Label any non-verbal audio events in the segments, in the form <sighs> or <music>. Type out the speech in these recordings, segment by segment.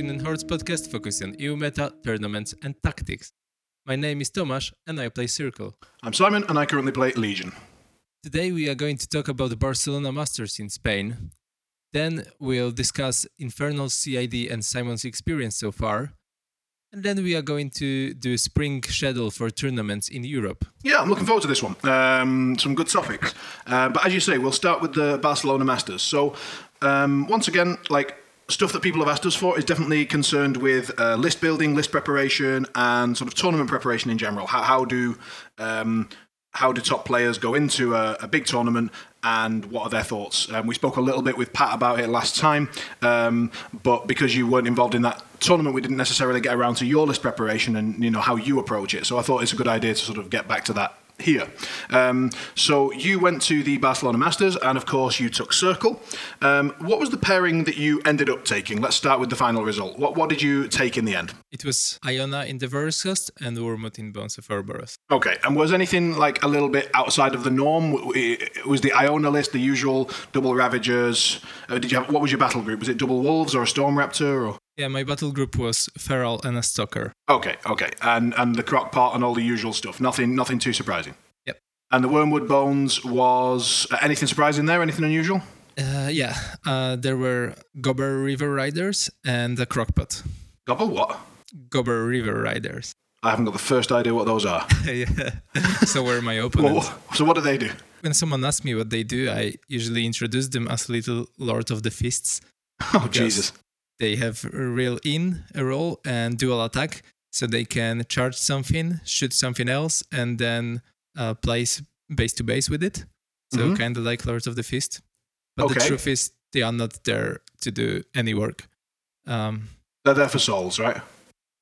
Machine and Hordes podcast focusing on EU meta, tournaments, and tactics. My name is Tomasz, and I play Circle. I'm Simon, and I currently play Legion. Today we are going to talk about the Barcelona Masters in Spain. Then we'll discuss Infernal CID and Simon's experience so far. And then we are going to do a spring schedule for tournaments in Europe. Yeah, I'm looking forward to this one. Um, some good topics. Uh, but as you say, we'll start with the Barcelona Masters. So, um, once again, like stuff that people have asked us for is definitely concerned with uh, list building, list preparation, and sort of tournament preparation in general. How, how do um, how do top players go into a, a, big tournament and what are their thoughts? Um, we spoke a little bit with Pat about it last time, um, but because you weren't involved in that tournament, we didn't necessarily get around to your list preparation and you know how you approach it. So I thought it's a good idea to sort of get back to that here. Um, so you went to the Barcelona Masters, and of course you took Circle. Um, what was the pairing that you ended up taking? Let's start with the final result. What what did you take in the end? It was Iona in the Versus and Wormwood in Bones of Orboros. Okay, and was anything like a little bit outside of the norm? Was the Iona list the usual double Ravagers? Uh, did you have what was your battle group? Was it double Wolves or a Storm Raptor or? Yeah, my battle group was Feral and a Stalker. Okay, okay, and and the crock pot and all the usual stuff. Nothing, nothing too surprising. Yep. And the Wormwood Bones was uh, anything surprising there? Anything unusual? Uh, yeah, uh, there were Gobber River Riders and the Crockpot. Gobber what? Gobber River Riders. <laughs> I haven't got the first idea what those are. <laughs> yeah. So were my <laughs> opponents. Well, so what do they do? When someone asks me what they do, I usually introduce them as little Lord of the Fists. Oh Jesus! They have a real in a roll and dual attack. So they can charge something shoot something else and then uh, place base to base with it. So mm-hmm. kind of like lords of the feast but okay. the truth is they are not there to do any work. Um, they're there for souls right?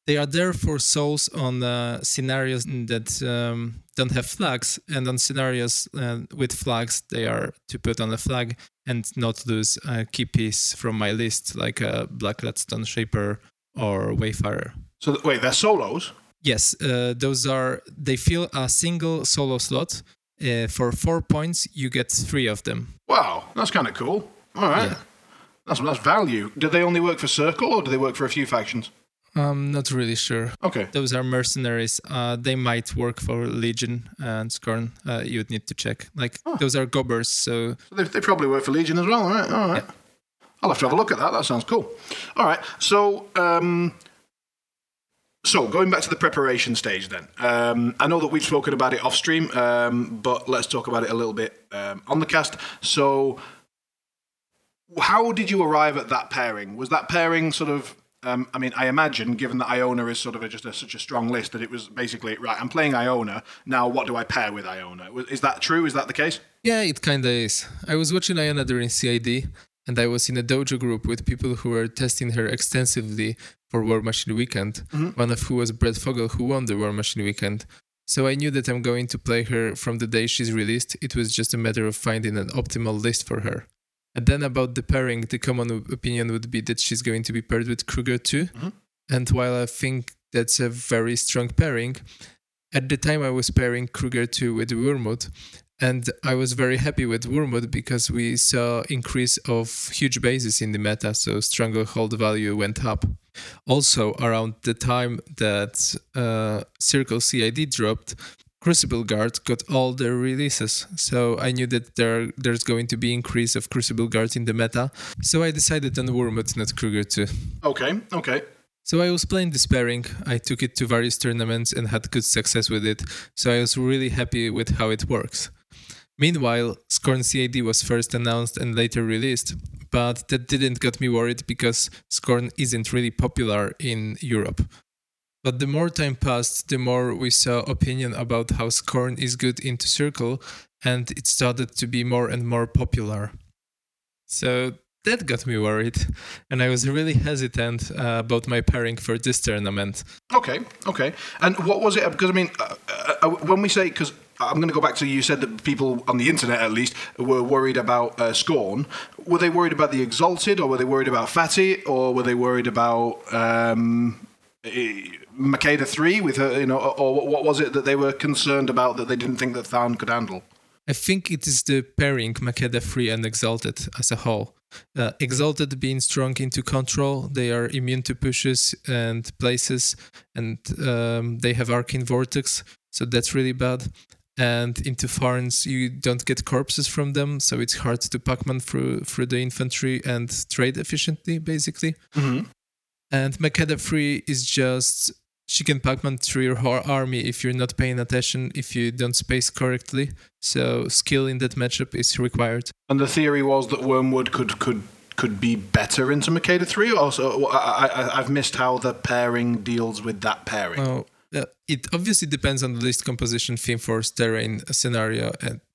they are there for souls on uh, scenarios that um, don't have flags, and on scenarios uh, with flags, they are to put on a flag and not lose a key piece from my list, like a Black Stone Shaper or Wayfarer. So th- wait, they're solos. Yes, uh, those are. They fill a single solo slot. Uh, for four points, you get three of them. Wow, that's kind of cool. All right, yeah. that's that's value. Do they only work for Circle, or do they work for a few factions? I'm not really sure. Okay. Those are mercenaries. Uh, they might work for Legion and Scorn. Uh, you would need to check. Like oh. those are gobbers, so, so they, they, probably work for Legion as well. All right. All right. Yeah. I'll have to have a look at that. That sounds cool. All right. So, um, so going back to the preparation stage, then um, I know that we've spoken about it off stream, um, but let's talk about it a little bit um, on the cast. So, how did you arrive at that pairing? Was that pairing sort of um, I mean, I imagine, given that Iona is sort of a, just a, such a strong list, that it was basically right. I'm playing Iona now. What do I pair with Iona? Is that true? Is that the case? Yeah, it kind of is. I was watching Iona during CID, and I was in a dojo group with people who were testing her extensively for Warmachine Weekend. Mm-hmm. One of who was Brett Fogel, who won the Warmachine Weekend. So I knew that I'm going to play her from the day she's released. It was just a matter of finding an optimal list for her. And then about the pairing, the common opinion would be that she's going to be paired with Kruger 2. Mm-hmm. And while I think that's a very strong pairing, at the time I was pairing Kruger 2 with Wormwood, and I was very happy with Wormwood because we saw increase of huge bases in the meta, so stranglehold value went up. Also, around the time that uh, Circle CID dropped, Crucible Guard got all their releases, so I knew that there there's going to be increase of Crucible Guard in the meta. So I decided on Wormwood, not Kruger 2. Okay, okay. So I was playing this pairing. I took it to various tournaments and had good success with it. So I was really happy with how it works. Meanwhile, Scorn CID was first announced and later released, but that didn't get me worried because Scorn isn't really popular in Europe. But the more time passed, the more we saw opinion about how Scorn is good into Circle, and it started to be more and more popular. So that got me worried, and I was really hesitant uh, about my pairing for this tournament. Okay, okay. And what was it? Because I mean, uh, uh, uh when we say, because I'm going to go back to you said that people on the internet at least were worried about uh, Scorn. Were they worried about the Exalted, or were they worried about Fatty, or were they worried about um, Makeda three with her, you know, or what was it that they were concerned about that they didn't think that Tharn could handle? I think it is the pairing Makeda three and Exalted as a whole. Uh, Exalted being strong into control, they are immune to pushes and places, and um, they have Arcane Vortex, so that's really bad. And into Farns, you don't get corpses from them, so it's hard to Pac-Man through through the infantry and trade efficiently, basically. Mhm. And Makeda Free is just she can Pac-Man through your whole army if you're not paying attention, if you don't space correctly. So skill in that matchup is required. And the theory was that Wormwood could could could be better into Makeda three. Also, I, I, I've missed how the pairing deals with that pairing. Oh, uh, it obviously depends on the list composition, theme force, terrain, scenario,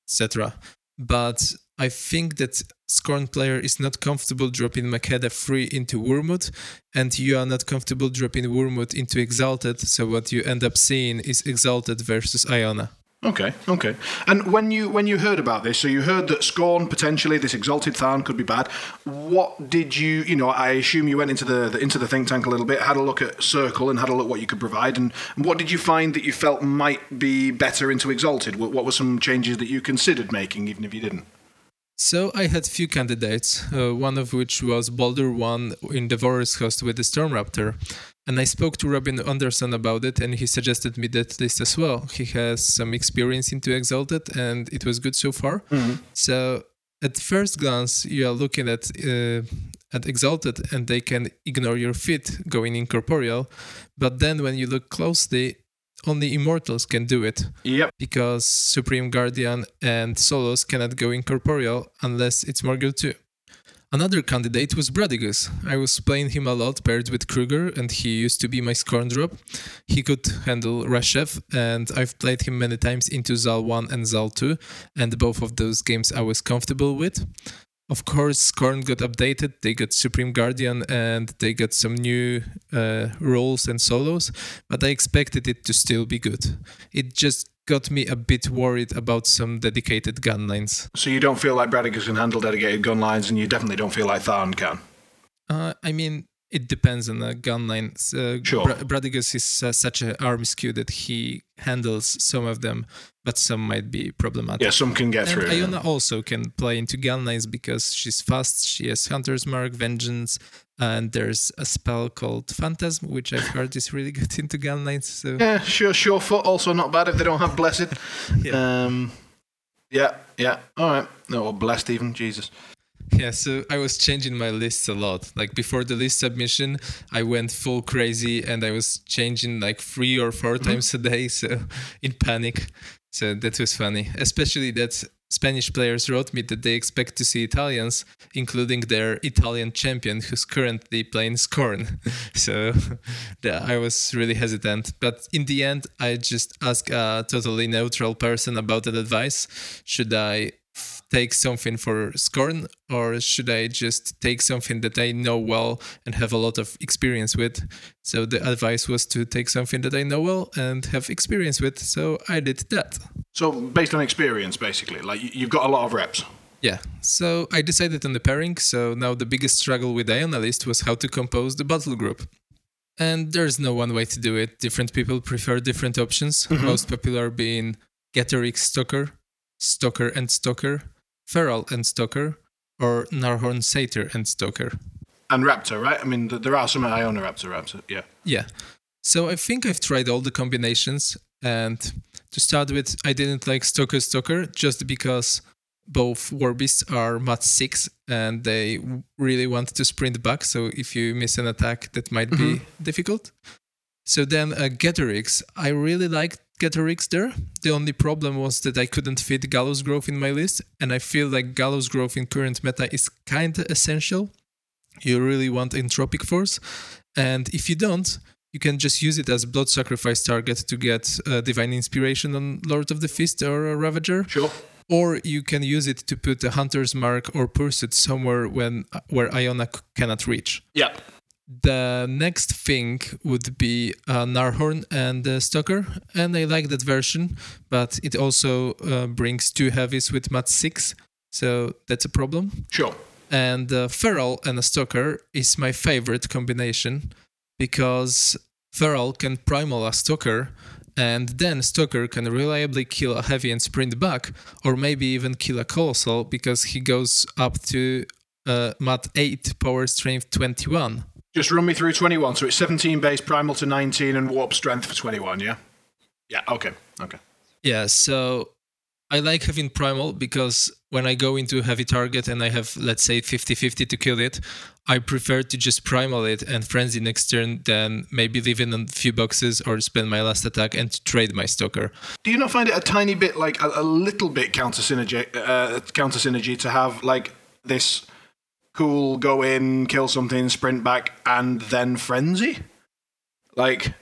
etc. But I think that Scorn player is not comfortable dropping Makeda free into Wormwood, and you are not comfortable dropping Wormwood into Exalted. So what you end up seeing is Exalted versus Iona. Okay, okay. And when you when you heard about this, so you heard that Scorn potentially this exalted Tharn could be bad. What did you you know? I assume you went into the, the into the think tank a little bit, had a look at Circle, and had a look what you could provide. And, and what did you find that you felt might be better into exalted? What, what were some changes that you considered making, even if you didn't? So I had few candidates, uh, one of which was Baldur One in the Vorus host with the Storm Raptor. And I spoke to Robin Anderson about it, and he suggested me that list as well. He has some experience into Exalted, and it was good so far. So at first glance, you are looking at uh, at Exalted, and they can ignore your feet going incorporeal. But then when you look closely, only Immortals can do it Yep. because Supreme Guardian and Solos cannot go incorporeal unless it's Morghoul 2. Another candidate was Bradigus. I was playing him a lot paired with Kruger, and he used to be my scorn drop. He could handle Rasheth, and I've played him many times into Zaal 1 and Zaal 2, and both of those games I was comfortable with. Of course, Scorn got updated. They got Supreme Guardian and they got some new uh, roles and solos, but I expected it to still be good. It just got me a bit worried about some dedicated gun lines. So you don't feel like Bradigus can handle dedicated gun lines, and you definitely don't feel like Tharn can. Uh, I mean, it depends on the gun lines. Uh, Sure. Bra- Bradigus is uh, such an army skew that he handles some of them, but some might be problematic. Yeah, some can get And through. Iona also can play into gun lines because she's fast. She has Hunter's Mark, Vengeance, and there's a spell called Phantasm, which I've heard is really <laughs> good into gun lines. So Yeah, sure, sure foot. Also not bad if they don't have blessed. <laughs> Um, yeah, yeah. All right. No, or blessed even. Jesus. Yeah, so I was changing my lists a lot. Like before the list submission, I went full crazy and I was changing like three or 4 mm-hmm. times a day. <laughs> So in panic. So that was funny, especially that Spanish players wrote me that they expect to see Italians, including their Italian champion who's currently playing Scorn. <laughs> so <laughs> the- I was really hesitant. But in the end, I just asked a totally neutral person about that advice. Should I take something for Scorn or should I just take something that I know well and have a lot of experience with? So the advice was to take something that I know well and have experience with. So I did that. So based on experience, basically, like you- you've got a lot of reps. Yeah, so I decided on the pairing. So now the biggest struggle with Iona list was how to compose the battle group. And there's no one way to do it. Different people prefer different options. Mm-hmm. Most popular being Ghetorix Stalker, Stalker and Stalker, Feral and Stalker, or Gnarlhorn Satyr and Stalker. And Raptor, right? I mean, there are some Iona Raptor, Raptor. Yeah. Yeah. So I think I've tried all the combinations. And to start with, I didn't like Stalker Stalker just because both War Beasts are mat 6 and they really want to sprint back. So if you miss an attack, that might be difficult. So then uh, Ghetorix, I really liked Ghetorix there. The only problem was that I couldn't fit Gallows Grove in my list. And I feel like Gallows Grove in current meta is kind of essential. You really want Entropic Force. And if you don't, you can just use it as blood sacrifice target to get uh, divine inspiration on Lord of the Feast or a Ravager, Sure. or you can use it to put a hunter's mark or pursuit somewhere when where Iona cannot reach. Yeah. The next thing would be uh, Gnarlhorn and uh, Stalker, and I like that version, but it also uh, brings two heavies with mat six, so that's a problem Sure. and uh, Feral and a Stalker is my favorite combination because Feral can primal a Stalker and then Stalker can reliably kill a heavy and sprint back or maybe even kill a Colossal because he goes up to uh, mat 8, power strength 21. Just run me through 21. So it's 17 base, primal to 19, and warp strength for 21, yeah? Yeah, okay, okay. Yeah, so I like having primal because when I go into a heavy target and I have, let's say, 50 50 to kill it, I prefer to just primal it and frenzy next turn than maybe leave in a few boxes or spend my last attack and trade my stalker. Do you not find it a tiny bit, like a, a little bit counter synergy, uh, counter synergy to have like this cool go in, kill something, sprint back, and then frenzy? Like,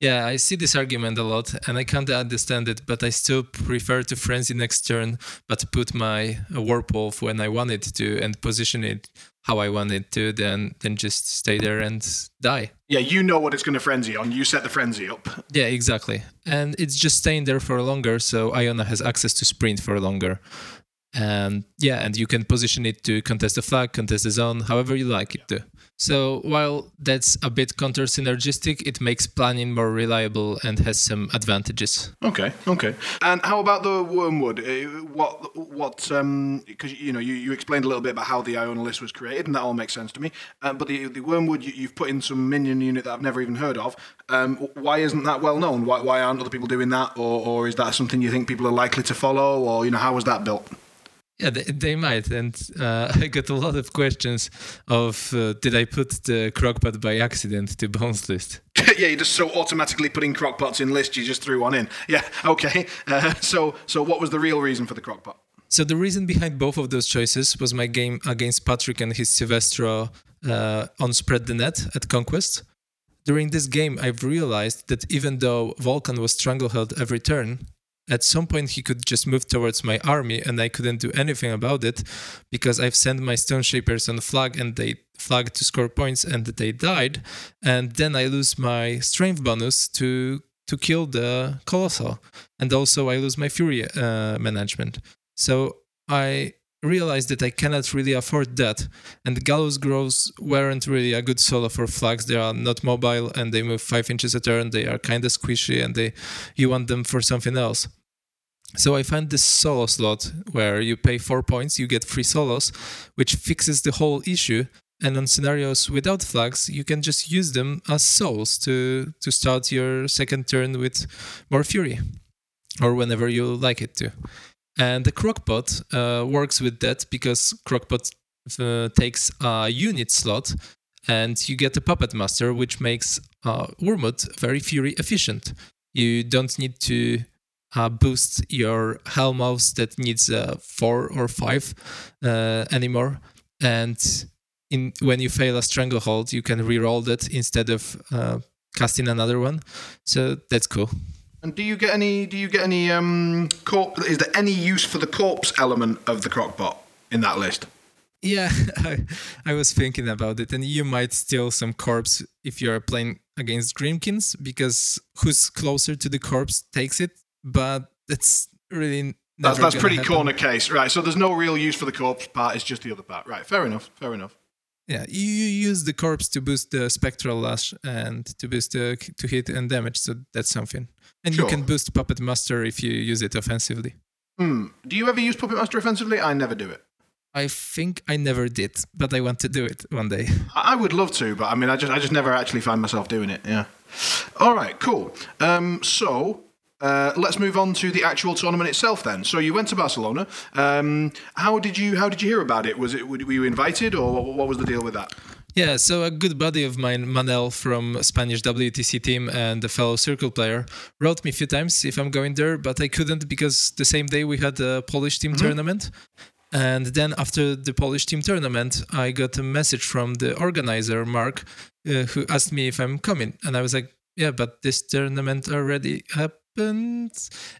yeah, I see this argument a lot and I can't understand it, but I still prefer to frenzy next turn, but put my warp wolf when I want it to and position it how I want it to, then then just stay there and die. Yeah, you know what it's going to frenzy on. You set the frenzy up. Yeah, exactly. And it's just staying there for longer, so Iona has access to sprint for longer and yeah and you can position it to contest the flag contest the zone however you like it to. So while that's a bit counter synergistic it makes planning more reliable and has some advantages. Okay okay. And how about the wormwood? Uh, what what um because you know you, you explained a little bit about how the iona list was created and that all makes sense to me. Um, but the, the wormwood you, have put in some minion unit that i've never even heard of. Um, why isn't that well known? Why, why aren't other people doing that? Or, or is that something you think people are likely to follow? Or you know how was that built yeah, they, they might, and uh, <laughs> I got a lot of questions of uh, did I put the crockpot by accident to bones list? <laughs> yeah, you just so automatically putting crockpots in list, you just threw one in. Yeah, okay. Uh, so so what was the real reason for the crockpot? So the reason behind both of those choices was my game against Patrick and his Silvestro uh, on Spread the Net at Conquest. During this game, I've realized that even though Vulcan was stranglehold every turn, at some point he could just move towards my army and I couldn't do anything about it because I've sent my stone shapers on flag and they flagged to score points and they died. And then I lose my strength bonus to to kill the colossal. And also I lose my fury uh, management. So I realized that I cannot really afford that and the gallows groves weren't really a good solo for flags they are not mobile and they move 5 inches a turn they are kind of squishy and they you want them for something else so I found this solo slot where you pay four points, you get free solos, which fixes the whole issue. And on scenarios without flags, you can just use them as souls to to start your second turn with more fury, or whenever you like it to. And the Crockpot uh, works with that because Crockpot uh, takes a unit slot, and you get a Puppet Master, which makes uh, Wormwood very fury efficient. You don't need to uh, boost your Hellmouths that needs uh, four or five uh, anymore. And in when you fail a stranglehold, you can reroll that instead of uh, casting another one. So that's cool. And do you get any? Do you get any? Um, corp- is there any use for the corpse element of the crockpot in that list? Yeah, <laughs> I, I was thinking about it, and you might steal some corpse if you're playing against Grymkins because who's closer to the corpse takes it but it's really that's that's pretty happen. corner case, right? So there's no real use for the corpse part; it's just the other part, right? Fair enough. Fair enough. Yeah, you use the corpse to boost the spectral lash and to boost the to hit and damage, so that's something. And sure. you can boost Puppet Master if you use it offensively. Hmm. Do you ever use Puppet Master offensively? I never do it. I think I never did, but I want to do it one day. <laughs> I would love to, but I mean, I just I just never actually find myself doing it. Yeah. All right, cool. Um, so uh, let's move on to the actual tournament itself. Then, so you went to Barcelona. Um, how did you How did you hear about it? Was it were you invited, or what, what was the deal with that? Yeah, so a good buddy of mine, Manel from Spanish WTC team and a fellow circle player, wrote me a few times if I'm going there, but I couldn't because the same day we had a Polish team mm-hmm. tournament. And then after the Polish team tournament, I got a message from the organizer, Mark, uh, who asked me if I'm coming. And I was like, yeah, but this tournament already happened happened.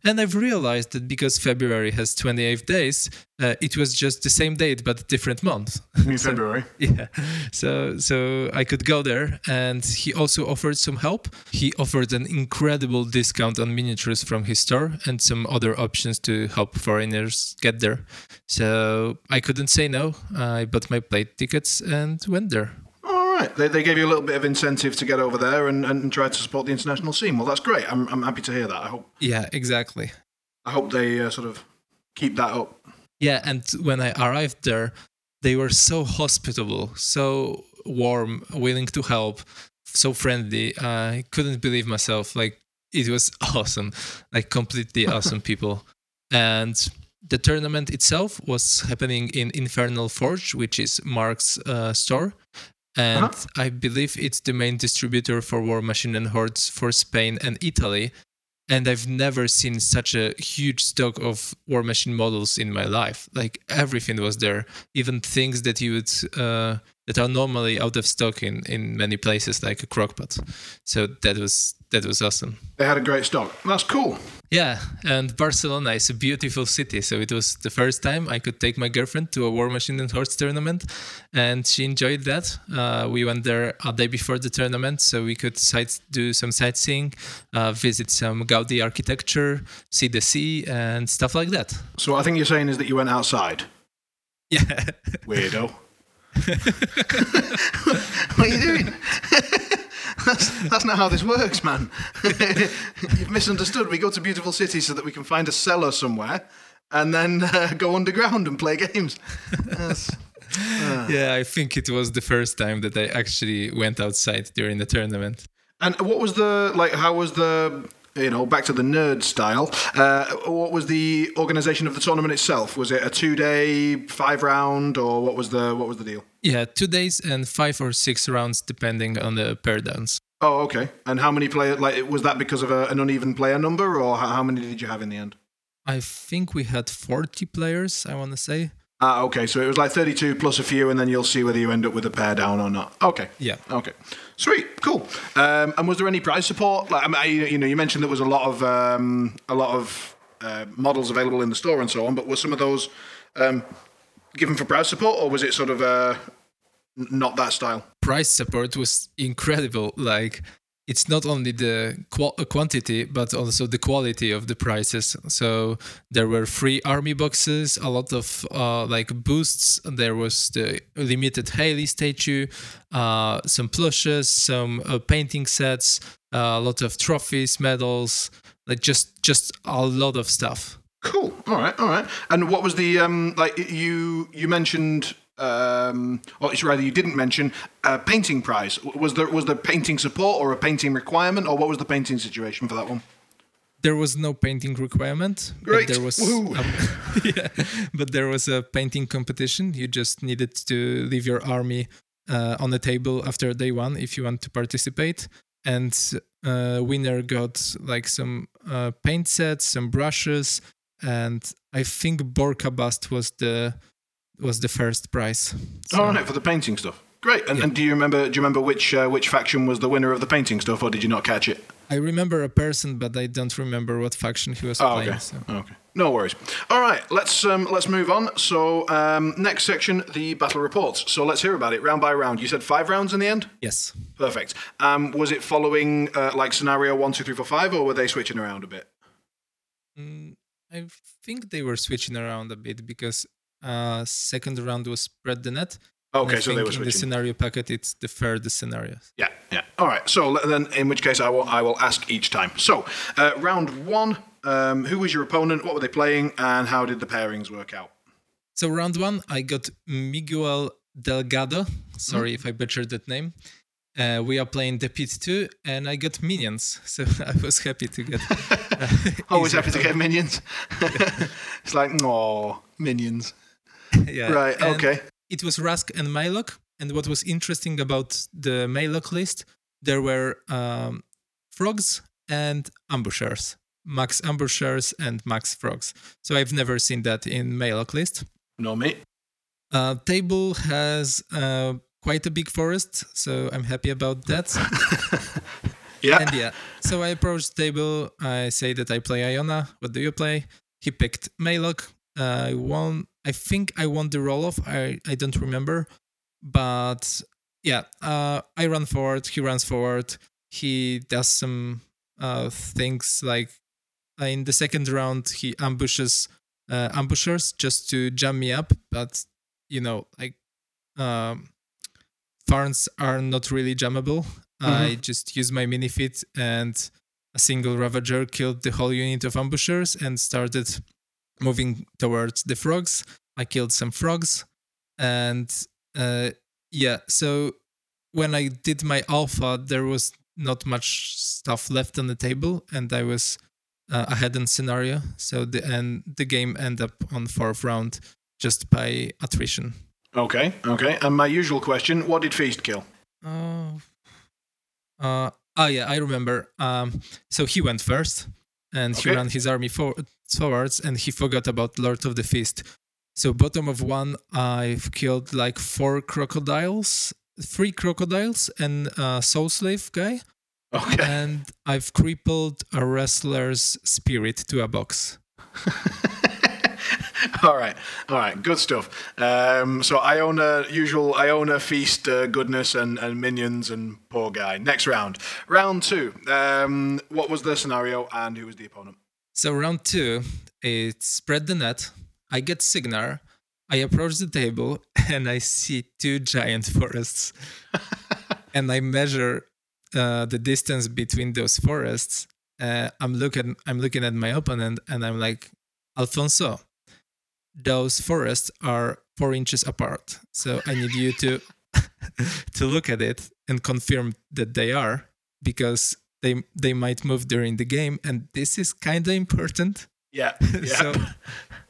And I've realized that because February has 28 days, uh, it was just the same date but different month. In <laughs> so, February. Yeah. So so I could go there, and he also offered some help. He offered an incredible discount on miniatures from his store and some other options to help foreigners get there. So I couldn't say no. I bought my plate tickets and went there right. They, they gave you a little bit of incentive to get over there and, and try to support the international scene. Well, that's great. I'm, I'm happy to hear that. I hope. Yeah, exactly. I hope they uh, sort of keep that up. Yeah, and when I arrived there, they were so hospitable, so warm, willing to help, so friendly. I couldn't believe myself. Like it was <laughs> awesome, like completely <laughs> awesome people. And the tournament itself was happening in Infernal Forge, which is Mark's uh, store. And Uh-huh. I believe it's the main distributor for Warmachine and Hordes for Spain and Italy. And I've never seen such a huge stock of Warmachine models in my life. Like everything was there, even things that you would uh, that are normally out of stock in in many places, like a crockpot. So that was that was awesome. They had a great stock. That's cool. Yeah, and Barcelona is a beautiful city. So it was the first time I could take my girlfriend to a Warmachine and Hordes tournament, and she enjoyed that. Uh, we went there a day before the tournament, so we could sight do some sightseeing, uh, visit some Gaudi architecture, see the sea, and stuff like that. So what I think you're saying is that you went outside. Yeah, <laughs> Weirdo. <laughs> what are you doing? <laughs> that's, that's not how this works, man. <laughs> You've misunderstood. We go to beautiful cities so that we can find a cellar somewhere and then uh, go underground and play games. That's, <laughs> yeah. I think it was the first time that I actually went outside during the tournament. and what was the like? How was the you know back to the nerd style? Uh, what was the organisation of the tournament itself? Was it a two-day, five-round, or what was the what was the deal? Yeah, two days and five or six rounds, depending on the pair downs. Oh, okay. And how many players? Like, was that because of a, an uneven player number, or how, how many did you have in the end? I think we had 40 players, I want to say. Ah, okay. So it was like thirty-two plus a few, and then you'll see whether you end up with a pair down or not. Okay. Yeah. Okay. Sweet. Cool. Um, and was there any price support? Like, I mean, I- you know, you mentioned there was a lot of um, a lot of uh, models available in the store and so on, but were some of those um, given for price support, or was it sort of uh, not that style? Price support was incredible. Like, it's not only the qu- uh, quantity, but also the quality of the prices. So there were free army boxes, a lot of uh, like boosts. There was the limited Haley statue, uh, some plushes, some uh, painting sets, uh, a lot of trophies, medals, like just just a lot of stuff. Cool. All right. All right. And what was the um like you you mentioned um or it's rather you didn't mention a painting prize. Was there was there painting support or a painting requirement or what was the painting situation for that one? there was no painting requirement. Great. But there was a- <laughs> yeah, but there was a painting competition. You just needed to leave your army uh, on the table after day one if you want to participate. And uh, winner got like some uh, paint sets, some brushes, and I think Borka bust was the was the first prize. So- All right for the painting stuff. Great. And, and do you remember do you remember which uh, which faction was the winner of the painting stuff or did you not catch it? I remember a person, but I don't remember what faction he was Oh, playing. okay. So. Okay. No worries. All right, let's um, let's move on. So um, next section, the battle reports. So let's hear about it round by round. You said five rounds in the end. Yes. Perfect. Um, was it following uh, like scenario one, two, three, four, five, or were they switching around a bit? Mm, I think they were switching around a bit because uh, second round was spread the net. Okay, I so they were in the scenario packet. It's the third scenario. Yeah, yeah. All right. So then, in which case, I will I will ask each time. So uh, round one. Um, who was your opponent? What were they playing? And how did the pairings work out? So round one, I got Miguel Delgado. Sorry if I butchered that name. Uh, we are playing the pit two, and I got minions. <laughs> So I was happy to get. <laughs> uh, Always happy to get minions. <laughs> it's like, oh, minions. <laughs> yeah. Right. and Okay. It was Rask and Maelok. And what was interesting about the Maelok list, there were um, frogs and ambushers, max ambushers and max frogs. So I've never seen that in Maelok list. No mate. Uh, table has uh, quite a big forest, so I'm happy about that. <laughs> Yeah. and yeah, so I approached table. I say that I play Iona. What do you play? He picked Maelok. I won. I think I won the roll off. I I don't remember, but yeah, uh, I run forward. He runs forward. He does some uh, things like uh, in the second round he ambushes uh, ambushers just to jam me up, but you know like um, farms are not really jammable. I just use my mini fit and a single Ravager killed the whole unit of ambushers and started moving towards the frogs. I killed some frogs. and uh, yeah, so when I did my alpha, there was not much stuff left on the table, and I was uh, ahead in scenario. So the and the game ended up on fourth round just by attrition. Okay, okay. And my usual question: What did Feast kill? Oh, uh, oh yeah, I remember. Um, so he went first, and he ran his army for- forwards, and he forgot about Lord of the Feast. So bottom of one, I've killed like four crocodiles, three crocodiles, and a soul slave guy, Okay. and I've crippled a wrestler's spirit to a box. <laughs> all right, all right, good stuff. Um, so Iona, usual Iona feast uh, goodness and, and minions and poor guy. Next round, round two. Um, what was the scenario and who was the opponent? So round two, it's spread the net. I get Cygnar. I approach the table <laughs> and I see two giant forests. <laughs> and I measure uh, the distance between those forests. Uh, I'm looking. I'm looking at my opponent, and I'm like, Alfonso, those forests are four inches apart. So I need you to <laughs> to look at it and confirm that they are, because they they might move during the game, and this is kind of important. Yeah, <laughs> yeah. so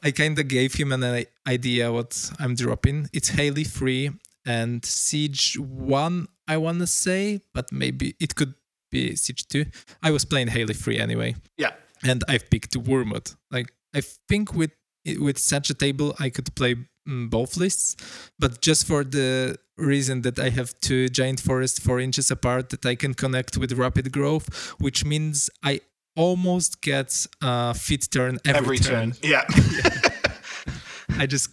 I kind of gave him an idea what I'm dropping. It's Haley free and Siege one, I want to say, but maybe it could be Siege two. I was playing Haley free anyway, yeah. and I've picked Wormwood. Like I think with with such a table, I could play both lists, but just for the reason that I have two giant forests four inches apart that I can connect with rapid growth, which means I almost get a fit turn every, Every turn. Yeah. <laughs> I just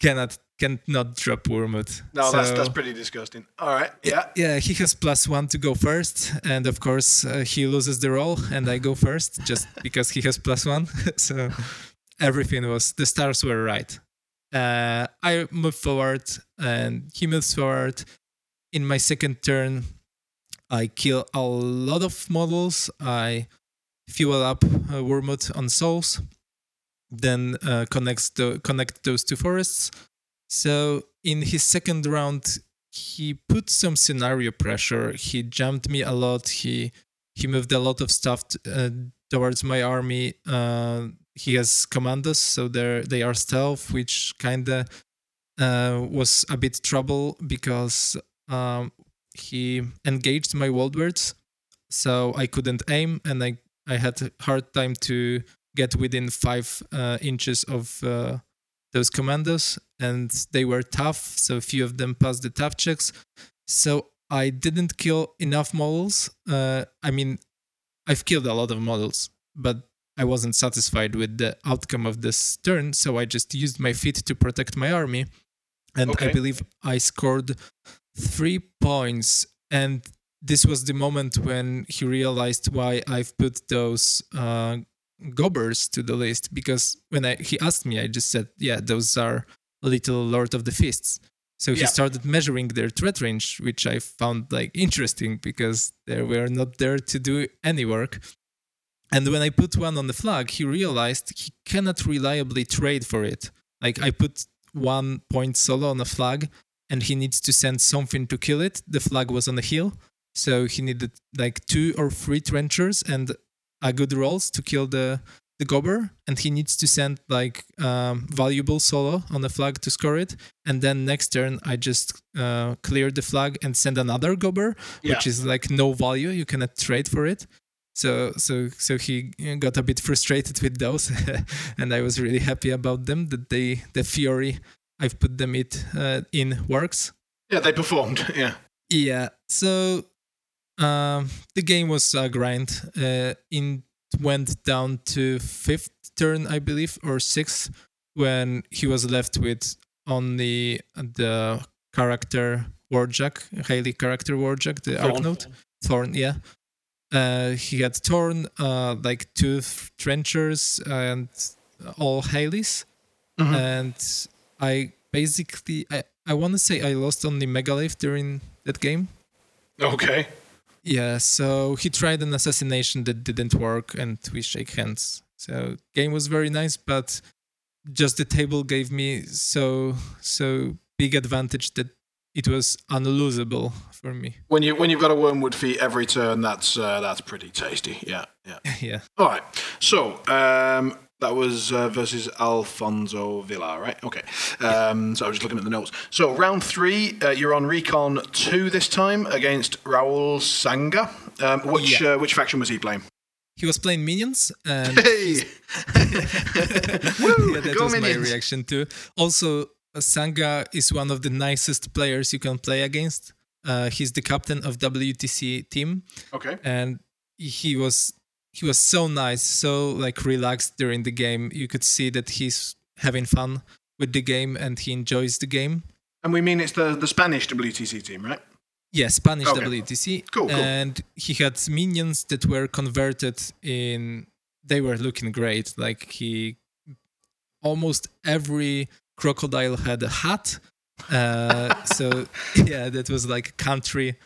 cannot can't not drop Wormwood. no, that's that's pretty disgusting. All right. Yeah. yeah, he has plus one to go first, and of course uh, he loses the roll, and I go first just because he has plus one. <laughs> so everything was the stars were right. Uh, I move forward, and he moves forward. In my second turn, I kill a lot of models. I fuel up uh, Wormwood on souls, then uh, connects connect those two forests. So in his second round, he put some scenario pressure. He jumped me a lot. He he moved a lot of stuff t- uh, towards my army. Uh, he has commandos, so they're they are stealth, which kind of uh, was a bit trouble because um, he engaged my world words, so I couldn't aim, and I I had a hard time to get within five uh, inches of uh, those commandos, and they were tough. So a few of them passed the tough checks. So I didn't kill enough models. Uh, I mean, I've killed a lot of models, but I wasn't satisfied with the outcome of this turn. So I just used my feet to protect my army, and Okay. I believe I scored three points. And this was the moment when he realized why I've put those uh, gobbers to the list because when I, he asked me, I just said, "Yeah, those are little Lord of the Fists." So he Yeah. started measuring their threat range, which I found like interesting because they were not there to do any work. And when I put one on the flag, he realized he cannot reliably trade for it. Like I put one point solo on a flag, and he needs to send something to kill it. The flag was on a hill, so he needed like two or three trenchers and a good rolls to kill the the gobber, and he needs to send like um, valuable solo on the flag to score it. And then next turn, I just uh, clear the flag and send another gobber, which is like no value. You cannot trade for it. So so so he got a bit frustrated with those, <laughs> and I was really happy about them that they the fury I've put them it uh, in works. Yeah, they performed. Yeah. Yeah. So um, the game was a grind. Uh, in went down to fifth turn, I believe, or sixth, when he was left with only the character Warjack, Haley character Warjack, the Thorn. Arknote. Thorn, yeah. Uh, he had torn uh, like two trenchers, and all Haleys. Mhm. And I basically, I, I want to say I lost only Megalith during that game. Okay. Yeah, so he tried an assassination that didn't work, and we shake hands. So game was very nice, but just the table gave me so so big advantage that it was unlosable for me. When you when you've got a wormwood feat every turn, that's uh, that's pretty tasty. Yeah, yeah. <laughs> yeah. All right. So um, that was uh, versus Alfonso Villar, right? Okay. Um, so I was just looking at the notes. So round three, uh, you're on recon two this time against Raul Sanga. Um, which Yeah. uh, which faction was he playing? He was playing minions, and Hey, <laughs> <laughs> Woo, yeah, that go was my reaction too. Also, Sanga is one of the nicest players you can play against. Uh, he's the captain of WTC team, Okay. and he was he was so nice, so like relaxed during the game. You could see that he's having fun with the game and he enjoys the game. And we mean it's the the Spanish WTC team, right? Yeah, Spanish Okay. WTC. Cool, cool. And he had minions that were converted in. They were looking great. Like he, almost every crocodile had a hat. Uh, <laughs> so yeah, that was like country,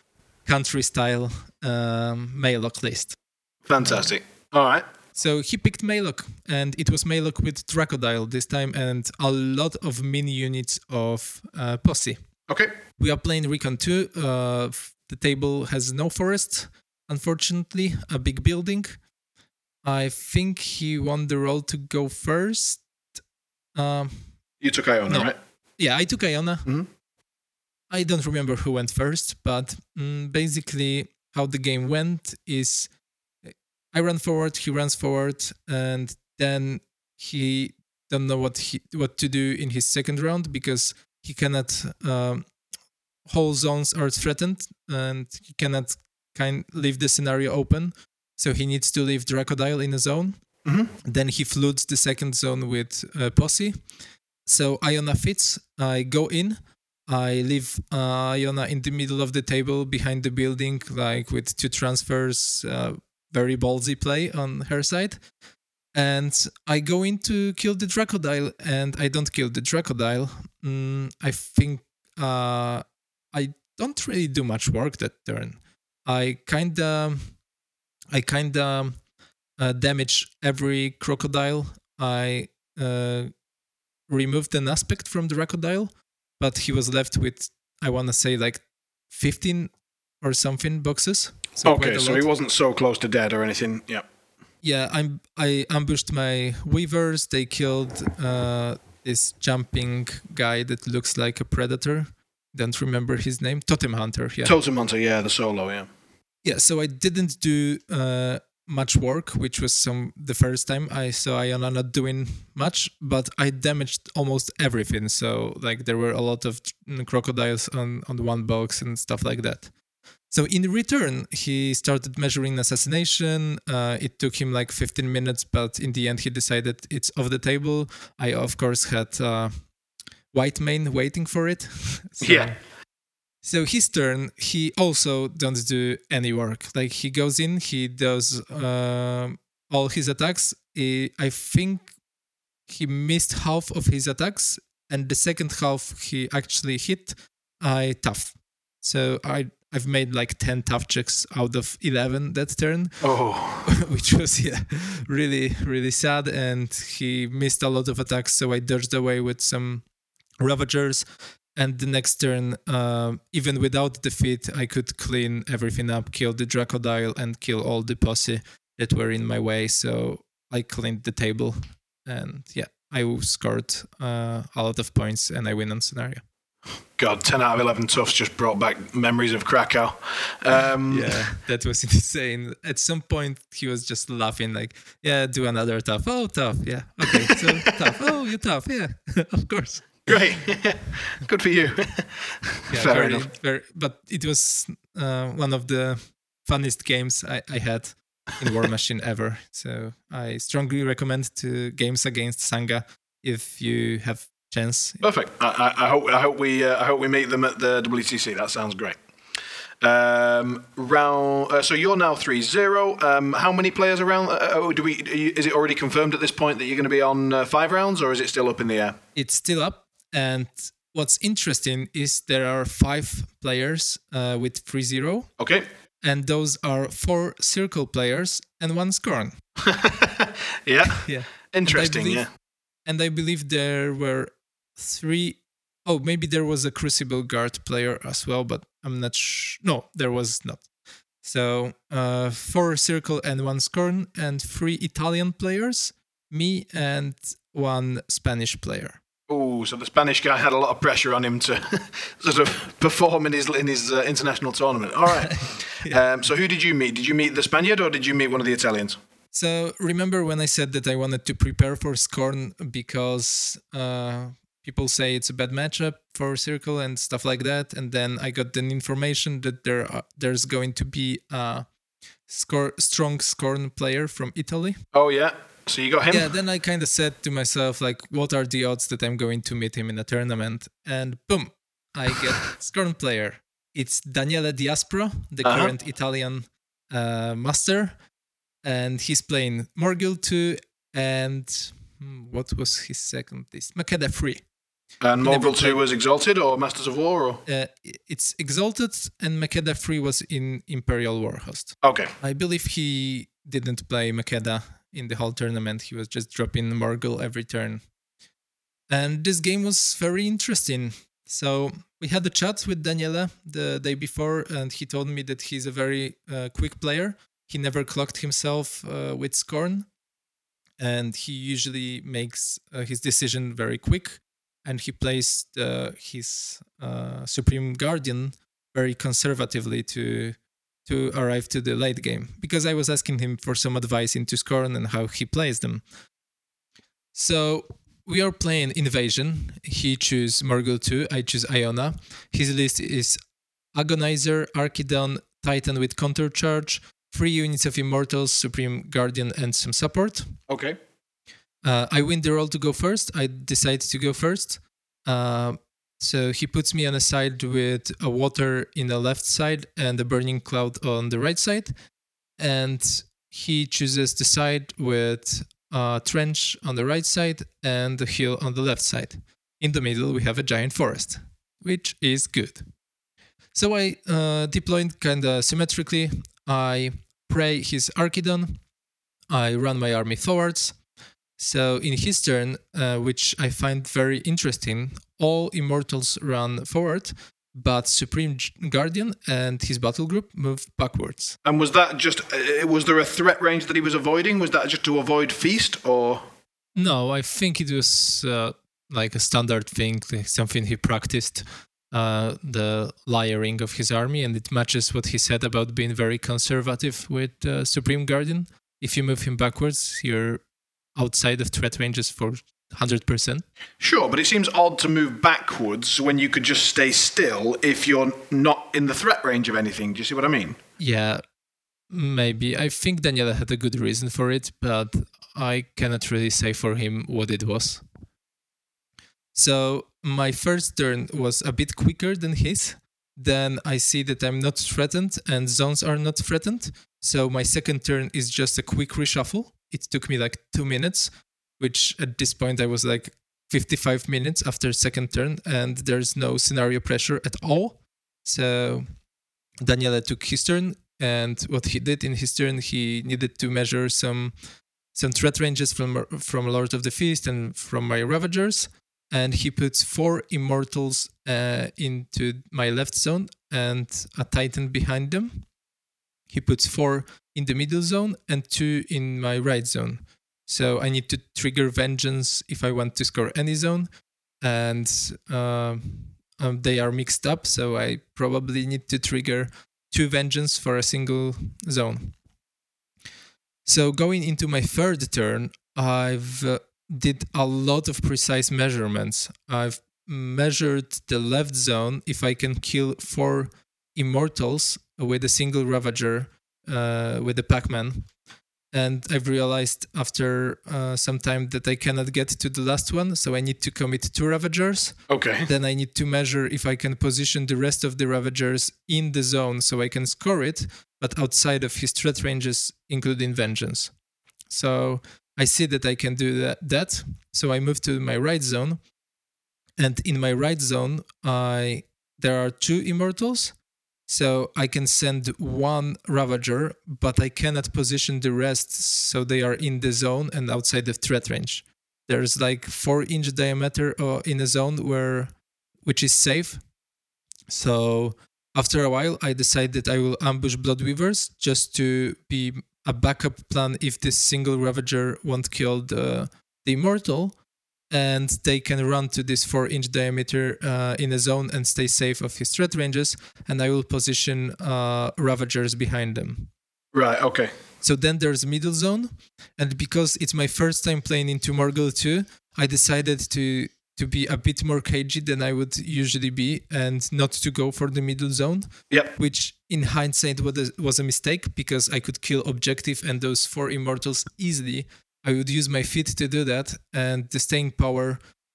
country style um, Maelok list. Fantastic. All right. So he picked Maelok, and it was Maelok with Dracodile this time, and a lot of mini units of uh, Posse. Okay. We are playing Recon 2. Uh, the table has no forest, unfortunately, a big building. I think he won the role to go first. Um, You took Iona, No. right? yeah, I took Iona. Mhm. I don't remember who went first, but mm, basically, how the game went is I run forward, he runs forward, and then he don't know what he what to do in his second round because he cannot um, whole zones are threatened and he cannot kind leave the scenario open. So he needs to leave Dracodile in a zone. Mhm. Then he floods the second zone with uh, Posse. So Iona fits. I go in. I leave uh, Iona in the middle of the table behind the building, like with two transfers. Uh, very ballsy play on her side. And I go in to kill the Dracodile, and I don't kill the Dracodile. Mm, I think uh, I don't really do much work that turn. I kinda, I kinda uh, damage every crocodile. I uh, removed an aspect from the Dracodile, but he was left with, I want to say, like 15 or something boxes. So okay, so lot. he wasn't so close to dead or anything. Yeah. Yeah, I'm. I ambushed my weavers. They killed uh, this jumping guy that looks like a predator. Don't remember his name. Totem Hunter. Yeah. Totem Hunter, yeah, the solo, yeah. yeah. So I didn't do uh, much work, which was some the first time I saw Iona not doing much, but I damaged almost everything. So like there were a lot of crocodiles on on one box and stuff like that. So in return, he started measuring assassination. Uh, it took him like 15 minutes, but in the end, he decided it's off the table. I of course had uh, White Mane waiting for it. <laughs> so, Yeah. So his turn, he also don't do any work. Like he goes in, he does um all his attacks. He, I think he missed half of his attacks, and the second half he actually hit. I tough. So I I've made like ten tough checks out of eleven that turn, Oh, <laughs> which was yeah really really sad. And he missed a lot of attacks, so I dodged away with some ravagers. And the next turn, um, even without defeat, I could clean everything up, kill the Dracodile, and kill all the posse that were in my way. So I cleaned the table, and yeah, I scored uh, a lot of points, and I win on scenario. God, 10 out of 11 toughs just brought back memories of Krakow. Um, <laughs> Yeah, that was <laughs> insane. At some point, he was just laughing, like, "Yeah, do another tough. Oh, tough. Yeah, okay. So <laughs> tough. Oh, you're tough. Yeah, of course. Great. <laughs> Good for you. <laughs> Yeah, Fair very, enough. very- but it was uh, one of the funniest games I, I had in Warmachine <laughs> ever. So I strongly recommend to games against Sanga if you have chance. Perfect. I, I, I hope I hope we uh, I hope we meet them at the WTC. That sounds great. Um, round. Uh, so you're now 3-0. Um, how many players around? Uh, oh, do we? are you- Is it already confirmed at this point that you're going to be on uh, five rounds, or is it still up in the air? It's still up, and what's interesting is there are five players uh, with 3-0, Okay. and those are four circle players and one scorn. <laughs> Yeah. Yeah. Interesting. believe- Yeah. and I believe there were three Oh, maybe there was a Crucible Guard player as well, but I'm not sure. No, there was not. So uh, four Circle and one Scorn, and three Italian players, me and one Spanish player. Oh, so the Spanish guy had a lot of pressure on him to <laughs> sort of perform in his in his uh, international tournament. All right. <laughs> yeah. um, so who did you meet? Did you meet the Spaniard or did you meet one of the Italians? So remember when I said that I wanted to prepare for Scorn because uh, people say it's a bad matchup for Circle and stuff like that, and then I got the information that there are, there's going to be a score strong Scorn player from Italy. Oh yeah. So you got him? Yeah, then I kind of said to myself, like, what are the odds that I'm going to meet him in a tournament? And boom, I get <laughs> Scorn player. It's Daniele Diaspro, the uh-huh. current Italian uh, master. And he's playing Morghoul 2 and hmm, what was his second list? Makeda 3. And Morghoul 2 was Exalted or Masters of War? Or? Uh, it's Exalted and Makeda 3 was in Imperial Warhost. Okay. I believe he didn't play Makeda in the whole tournament. He was just dropping Morghoul every turn. And this game was very interesting. So we had a chat with Daniela the day before, and he told me that he's a very uh, quick player. He never clocked himself uh, with Scorn, and he usually makes uh, his decision very quick. And he plays his uh, Supreme Guardian very conservatively to to arrive to the late game because I was asking him for some advice into Scorn and how he plays them. So we are playing Invasion. He chooses Morghoul 2, I choose Iona. His list is Agonizer, Archidon, Titan with countercharge, three units of Immortals, Supreme Guardian, and some support. Okay. Uh, I win the roll to go first. I decide to go first. Uh, so he puts me on a side with a water in the left side and a burning cloud on the right side. And he chooses the side with a trench on the right side and a hill on the left side. In the middle, we have a giant forest, which is good. So I uh, deployed kind of symmetrically. I pray his Archidon. I run my army forwards. So in his turn, uh, which I find very interesting, all immortals run forward, but Supreme Guardian and his battle group move backwards. And was that just? Uh, was there a threat range that he was avoiding? Was that just to avoid feast, or? No, I think it was uh, like a standard thing, like something he practiced. Uh, the layering of his army, and it matches what he said about being very conservative with uh, Supreme Guardian. If you move him backwards, you're outside of threat ranges for 100%. Sure, but it seems odd to move backwards when you could just stay still if you're not in the threat range of anything. Do you see what I mean? Yeah, maybe. I think Daniela had a good reason for it, but I cannot really say for him what it was. So my first turn was a bit quicker than his. Then I see that I'm not threatened and zones are not threatened. So my second turn is just a quick reshuffle it took me like two minutes, which at this point I was like 55 minutes after second turn, and there's no scenario pressure at all. So Daniela took his turn, and what he did in his turn, he needed to measure some some threat ranges from from Lord of the Feast and from my Ravagers, and he puts four Immortals uh, into my left zone and a Titan behind them. He puts four in the middle zone and two in my right zone. So I need to trigger vengeance if I want to score any zone, and uh, um, they are mixed up. So I probably need to trigger two vengeance for a single zone. So going into my third turn, I've uh, did a lot of precise measurements. I've measured the left zone if I can kill four immortals with a single ravager uh, with the Pac-Man, and I've realized after uh, some time that I cannot get to the last one, so I need to commit two Ravagers. Okay. Then I need to measure if I can position the rest of the Ravagers in the zone so I can score it, but outside of his threat ranges, including Vengeance. So I see that I can do that. that. So I move to my right zone, and in my right zone, I there are two Immortals so I can send one Ravager, but I cannot position the rest so they are in the zone and outside the threat range. There's like four inch diameter uh, in a zone where which is safe. So after a while, I decide that I will ambush Bloodweavers just to be a backup plan if this single Ravager won't kill the, the Immortal. And they can run to this 4 inch diameter uh, in a zone and stay safe of his threat ranges. And I will position uh, Ravagers behind them. Right, okay. So then there's middle zone, and because it's my first time playing into Morghoul 2, I decided to to be a bit more cagey than I would usually be, and not to go for the middle zone. Yep. Which, in hindsight, was a, was a mistake because I could kill objective and those four immortals easily. I would use my feat to do that, and the staying power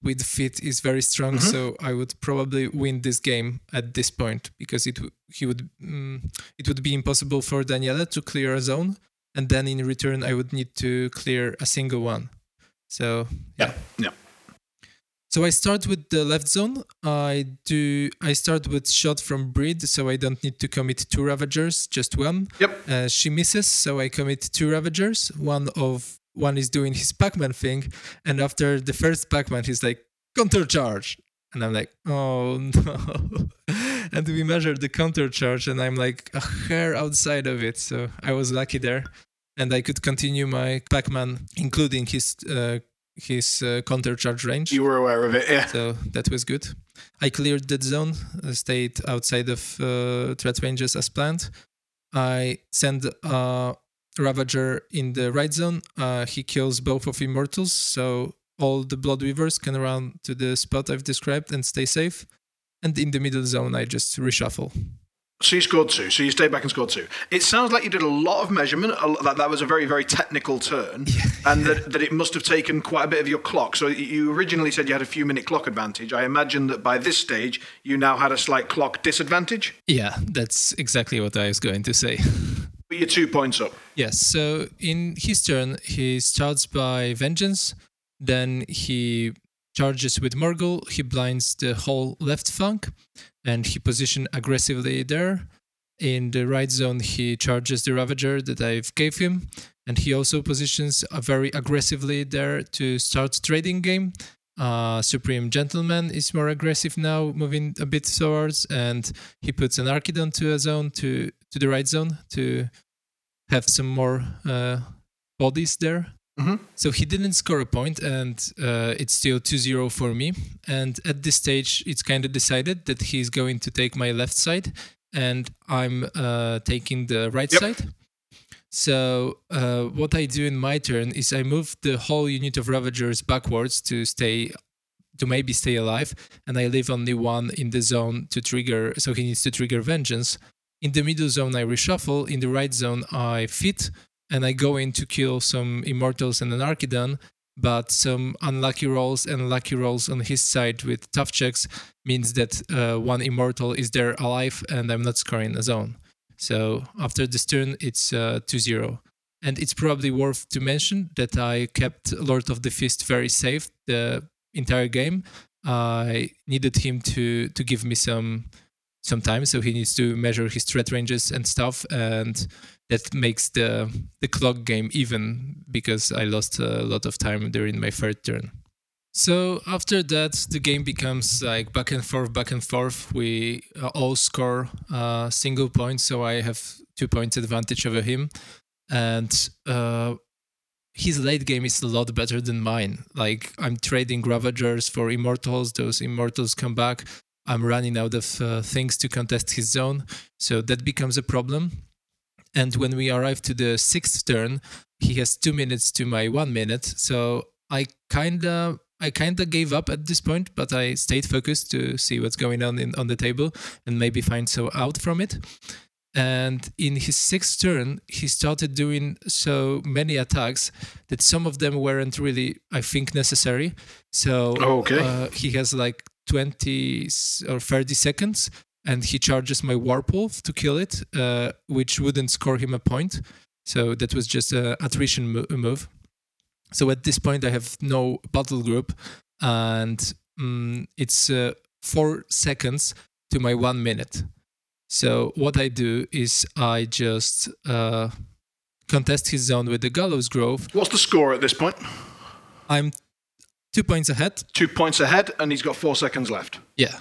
with feat is very strong. Mhm. So I would probably win this game at this point because it he would mm, it would be impossible for Daniela to clear a zone, and then in return I would need to clear a single one. So Yeah, yeah. so I start with the left zone. I do. I start with shot from breed, so I don't need to commit two ravagers, just one. Yep. Uh, she misses, so I commit two ravagers. One of one is doing his Pac-Man thing, and after the first Pac-Man, he's like counter charge, and I'm like, oh <laughs> no. and we measure the counter charge, and I'm like a hair outside of it. So I was lucky there, and I could continue my Pac-Man, including his. Uh, his uh, counter charge range. You were aware of it, yeah. So that was good. I cleared that zone, uh, stayed outside of uh, threat ranges as planned. I send a Ravager in the right zone. Uh, he kills both of Immortals, so all the Bloodweavers can run to the spot I've described and stay safe. And in the middle zone, I just reshuffle. So you scored two. So you stayed back and scored two. It sounds like you did a lot of measurement. That that was a very very technical turn, <laughs> and that, that it must have taken quite a bit of your clock. So you originally said you had a few minute clock advantage. I imagine that by this stage you now had a slight clock disadvantage. Yeah, that's exactly what I was going to say. <laughs> But two points up. Yes, so in his turn, he starts by Vengeance, then he charges with Morghoul, he blinds the whole left flank, and he position aggressively there. In the right zone, he charges the Ravager that I've gave him, and he also positions very aggressively there to start trading game. Uh, Supreme Gentleman is more aggressive now, moving a bit towards, and he puts an Archidon to a zone to to the right zone to have some more uh, bodies there. Mhm. So he didn't score a point, and uh, it's still 2 0 for me. And at this stage, it's kind of decided that he's going to take my left side, and I'm uh, taking the right Yep. side. So uh, what I do in my turn is I move the whole unit of Ravagers backwards to stay to maybe stay alive, and I leave only one in the zone to trigger. So he needs to trigger vengeance. In the middle zone, I reshuffle. In the right zone, I fit, and I go in to kill some immortals and an Archidon. But some unlucky rolls and lucky rolls on his side with tough checks means that uh, one immortal is there alive, and I'm not scoring a zone. So after this turn, it's uh, 2-0. And it's probably worth to mention that I kept Lord of the Feast very safe the entire game. I needed him to to give me some some time, so he needs to measure his threat ranges and stuff, and that makes the the clock game even because I lost a lot of time during my third turn. So after that, the game becomes like back and forth, back and forth. We uh, all score uh, single points, so I have two points advantage over him, and uh, his late game is a lot better than mine. Like I'm trading Ravagers for Immortals; those Immortals come back. I'm running out of uh, things to contest his zone, so that becomes a problem. And when we arrive to the sixth turn, he has two minutes to my one minute. So I kinda I kinda gave up at this point, but I stayed focused to see what's going on in, on the table and maybe find so out from it. And in his sixth turn, he started doing so many attacks that some of them weren't really, I think, necessary. So Okay. uh, he has like 20 s- or 30 seconds and he charges my warp wolf to kill it uh, which wouldn't score him a point. So that was just a attrition mo- move. So at this point i have no battle group and mm, it's uh, four seconds to my one minute. So what i do is i just uh, contest his zone with the gallows grove. What's the score at this point? i'm two points ahead Two points ahead, and he's got four seconds left. Yeah.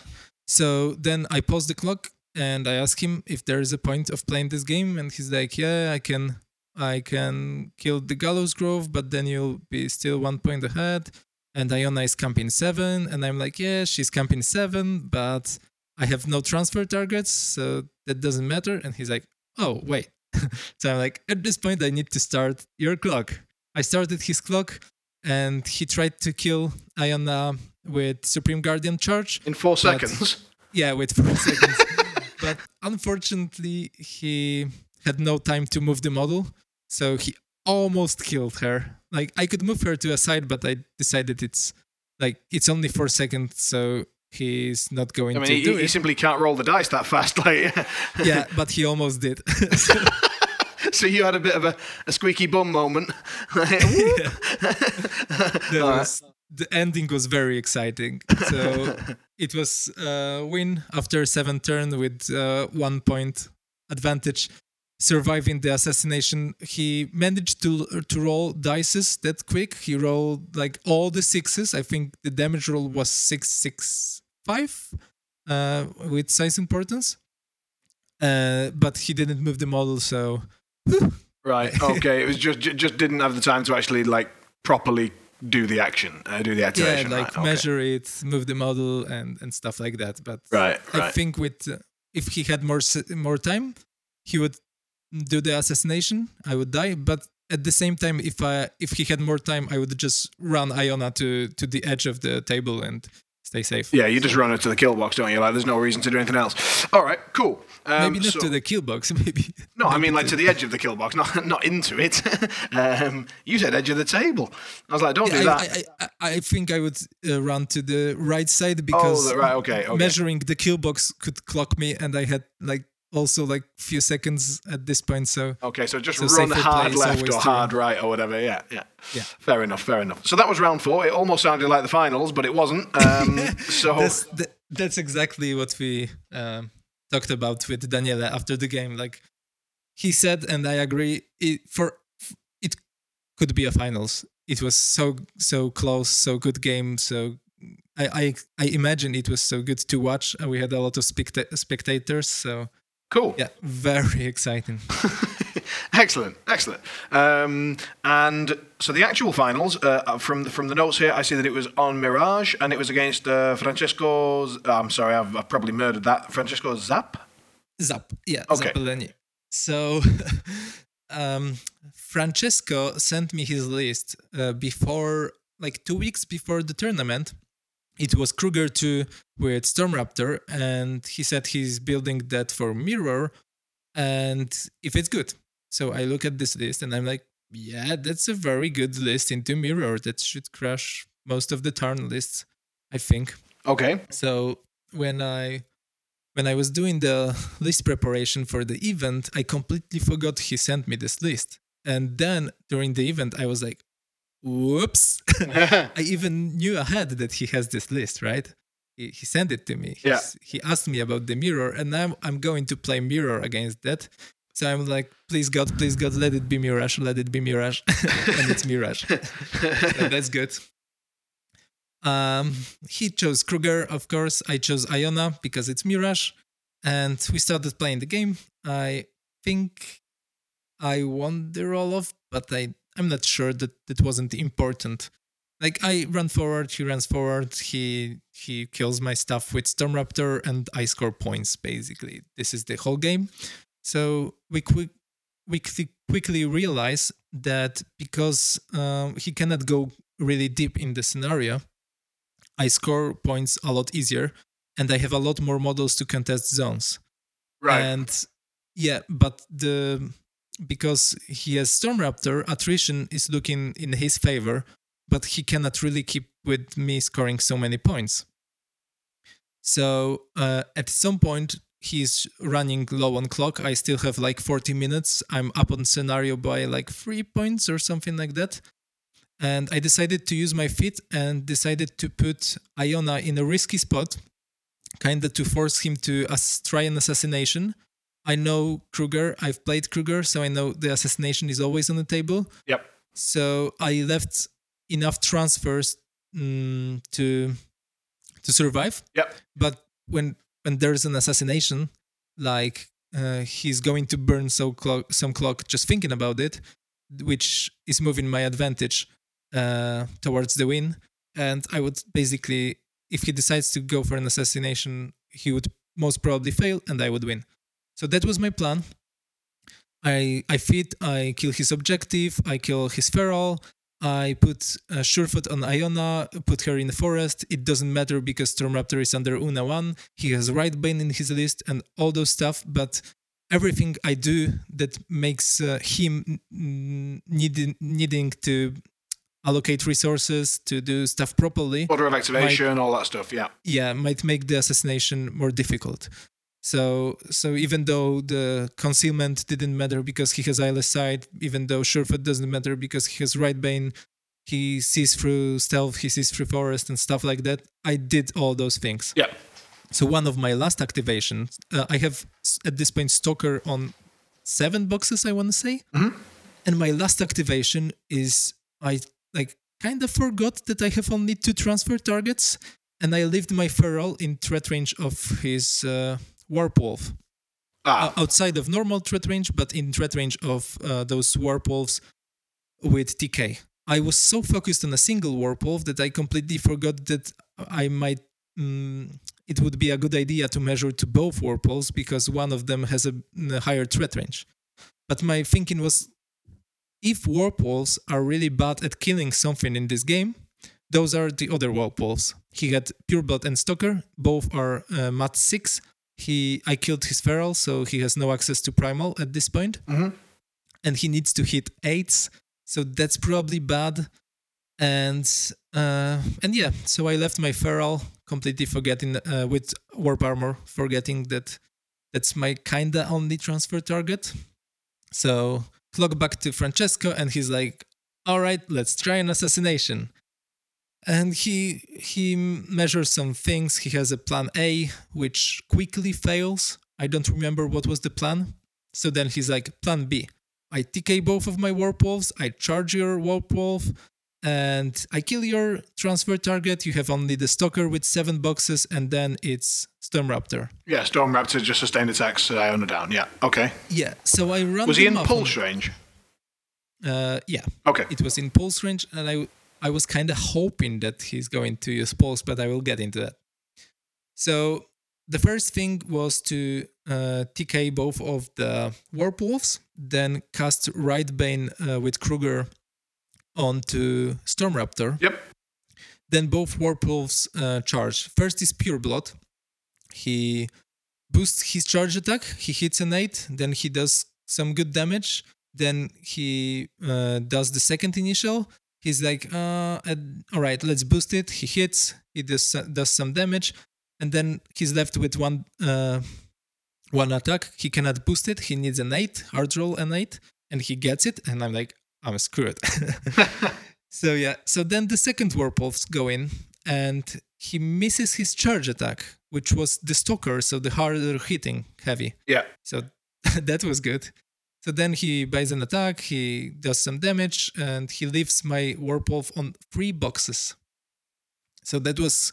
So then I pause the clock and I ask him if there is a point of playing this game, and he's like, "Yeah, I can, I can kill the Gallows Grove, but then you'll be still one point ahead." And Iona is camping seven, and I'm like, "Yeah, she's camping seven, but I have no transfer targets, so that doesn't matter." And he's like, "Oh, wait." <laughs> so I'm like, "At this point, I need to start your clock." I started his clock, and he tried to kill Iona with Supreme Guardian Charge In four But- seconds. <laughs> yeah, with four seconds. <laughs> But unfortunately, he had no time to move the model, so he almost killed her. Like I could move her to a side, but I decided it's like it's only four seconds, so he's not going I mean, to he, do he it. simply can't roll the dice that fast. Like, <laughs> yeah, but he almost did. so <laughs> you had a bit of a, a squeaky bum moment. <laughs> <laughs> Was, the ending was very exciting. So it was a win after seven turn with uh, one point advantage. Surviving the assassination, he managed to to roll dices that quick. He rolled like all the sixes. I think the damage roll was six six five uh, with size importance. Uh, but he didn't move the model, so right. <laughs> Okay. It was just just didn't have the time to actually like properly do the action, uh, do the yeah, like right, okay. measure it, move the model, and and stuff like that. But Right. I Right. think with uh, if he had more more time, he would do the assassination. I would die, but at the same time, if I if he had more time, I would just run Iona to to the edge of the table and stay safe. Yeah, you just run it to the kill box, don't you? Like, there's no reason to do anything else. All right, cool. Um, Maybe not so- to the kill box. <laughs> Maybe No, I mean like to the edge of the kill box, not not into it. <laughs> um, you said edge of the table. I was like, don't do I, that. I, I, I think I would uh, run to the right side because oh, the- right. Okay. Okay. measuring the kill box could clock me, and I had like also like a few seconds at this point. So Okay, so just So run hard left or hard right or whatever. Yeah, yeah. Yeah. Fair enough, fair enough. So that was round four. It almost sounded like the finals, but it wasn't. Um, <laughs> so that's that, that's exactly what we um, talked about with Daniela after the game. Like he said, and I agree. It, for it could be a finals. It was so so close, so good game. So I I, I imagine it was so good to watch, and we had a lot of specta- spectators. So cool. yeah, very exciting. <laughs> excellent, excellent. Um, and so the actual finals uh, from the, from the notes here, I see that it was on Mirage and it was against uh, Francesco. Z- I'm sorry, I've, I've probably murdered that. Francesco Zap. Zap, yeah, Okay. Zappellini. So, <laughs> um, Francesco sent me his list uh, before, like two weeks before the tournament. It was Kruger 2 with Stormraptor, and he said he's building that for Mirror, and if it's good. So I look at this list and I'm like, yeah, that's a very good list into Mirror. That should crush most of the turn lists, I think. Okay. So when I when I was doing the list preparation for the event, I completely forgot he sent me this list. And then during the event, I was like, "Whoops!" <laughs> <laughs> I even knew ahead that he has this list, right? He, he sent it to me. Yeah. He asked me about the mirror, and now I'm going to play mirror against that. So I'm like, "Please God, please God, let it be Mirage, let it be Mirage," <laughs> and it's Mirage. So that's good. Um, he chose Kruger, of course. I chose Iona because it's Mirage, and we started playing the game. I think I won the roll off, but I I'm not sure that that wasn't important. Like I run forward, he runs forward, he he kills my stuff with Stormraptor, and I score points. Basically, this is the whole game. So we quick we quickly quickly realize that because um, he cannot go really deep in the scenario, I score points a lot easier, and I have a lot more models to contest zones. right. And yeah, but the because he has Stormraptor, attrition is looking in his favor, but he cannot really keep with me scoring so many points. So uh, at some point, he's running low on clock. I still have like 40 minutes. I'm up on scenario by like three points or something like that. And I decided to use my feat and decided to put Iona in a risky spot, kind of to force him to try an assassination. I know Kruger, I've played Kruger, so I know the assassination is always on the table. Yep. So I left enough transfers mm, to to survive. Yep. But when when there's an assassination, like uh, he's going to burn so clock, some clock just thinking about it, which is moving my advantage uh, towards the win. And I would basically, if he decides to go for an assassination, he would most probably fail, and I would win. So that was my plan. I I feed, I kill his objective, I kill his feral, I put uh, Surefoot on Iona, put her in the forest. It doesn't matter because Stormraptor is under Una 1. He has Wraithbane in his list and all those stuff. But everything I do that makes uh, him needing, needing to allocate resources to do stuff properly. Order of activation, might, all that stuff, yeah. Yeah, might make the assassination more difficult. So so even though the concealment didn't matter because he has eyeless sight, even though Surefoot doesn't matter because he has Wraithbane, he sees through stealth, he sees through forest and stuff like that. I did all those things. Yeah. So one of my last activations, uh, I have at this point Stalker on seven boxes, I want to say, mm-hmm. and my last activation is I like kind of forgot that I have only two transfer targets, and I left my feral in threat range of his. Uh, Warp Wolf. Ah. outside of normal threat range, but in threat range of uh, those Warp Wolves with TK. I was so focused on a single Warp Wolf that I completely forgot that I might. Mm, it would be a good idea to measure to both Warp Wolves because one of them has a, a higher threat range. But my thinking was if Warp Wolves are really bad at killing something in this game, those are the other Warp Wolves. He had Pureblood and Stalker, both are uh, MAT 6, he I killed his feral, so he has no access to primal at this point, mm-hmm. and he needs to hit eights, so that's probably bad. And uh, and yeah, so I left my feral completely forgetting uh, with warp armor, forgetting that that's my kinda only transfer target. So clock back to Francesco, and he's like, "All right, let's try an assassination." And he he measures some things. He has a plan a which quickly fails. I don't remember what was the plan. So then he's like plan b i tk both of my warp wolves i charge your warp wolf and i kill your transfer target. You have only the stalker with seven boxes and then it's stormraptor. Yeah stormraptor just sustained attacks I own it down. Yeah okay. Yeah so i run was he in pulse range? Uh yeah. Okay. It was in pulse range and i I was kind of hoping that he's going to use Pulse, but I will get into that. So the first thing was to uh, TK both of the Warp Wolves, then cast Wraithbane uh, with Kruger onto Stormraptor. Yep. Then both Warp Wolves uh, charge. First is Pureblood. He boosts his charge attack. He hits an 8. Then he does some good damage. Then he uh, does the second initial he's like, uh, all right, let's boost it. He hits, he does, does some damage, and then he's left with one uh, one attack. He cannot boost it. He needs an eight, hard roll an eight, and he gets it. And I'm like, I'm screwed. <laughs> so yeah, so then the second warp wolves go in, and he misses his charge attack, which was the stalker, so the harder hitting heavy. Yeah. So <laughs> that was good. So then he buys an attack, he does some damage, and he leaves my Warp Wolf on three boxes. So that was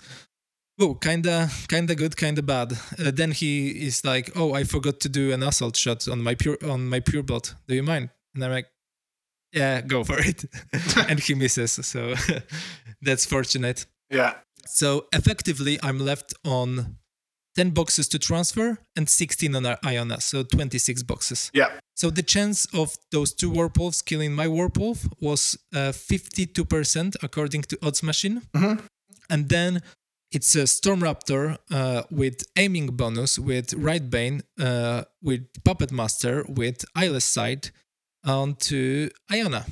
oh, kinda, kinda good, kinda bad. Uh, then he is like, "Oh, I forgot to do an assault shot on my pure on my Pureblood. Do you mind?" And I'm like, "Yeah, go for it." <laughs> and he misses. So <laughs> that's fortunate. Yeah. So effectively, I'm left on 10 boxes to transfer and 16 on Iona, so 26 boxes. Yeah. So the chance of those two Warp Wolves killing my warp was uh, 52% according to Odds Machine. Mm-hmm. And then it's a Stormraptor uh, with aiming bonus, with Wraithbane, uh, with Puppet Master, with Eyeless Sight onto Iona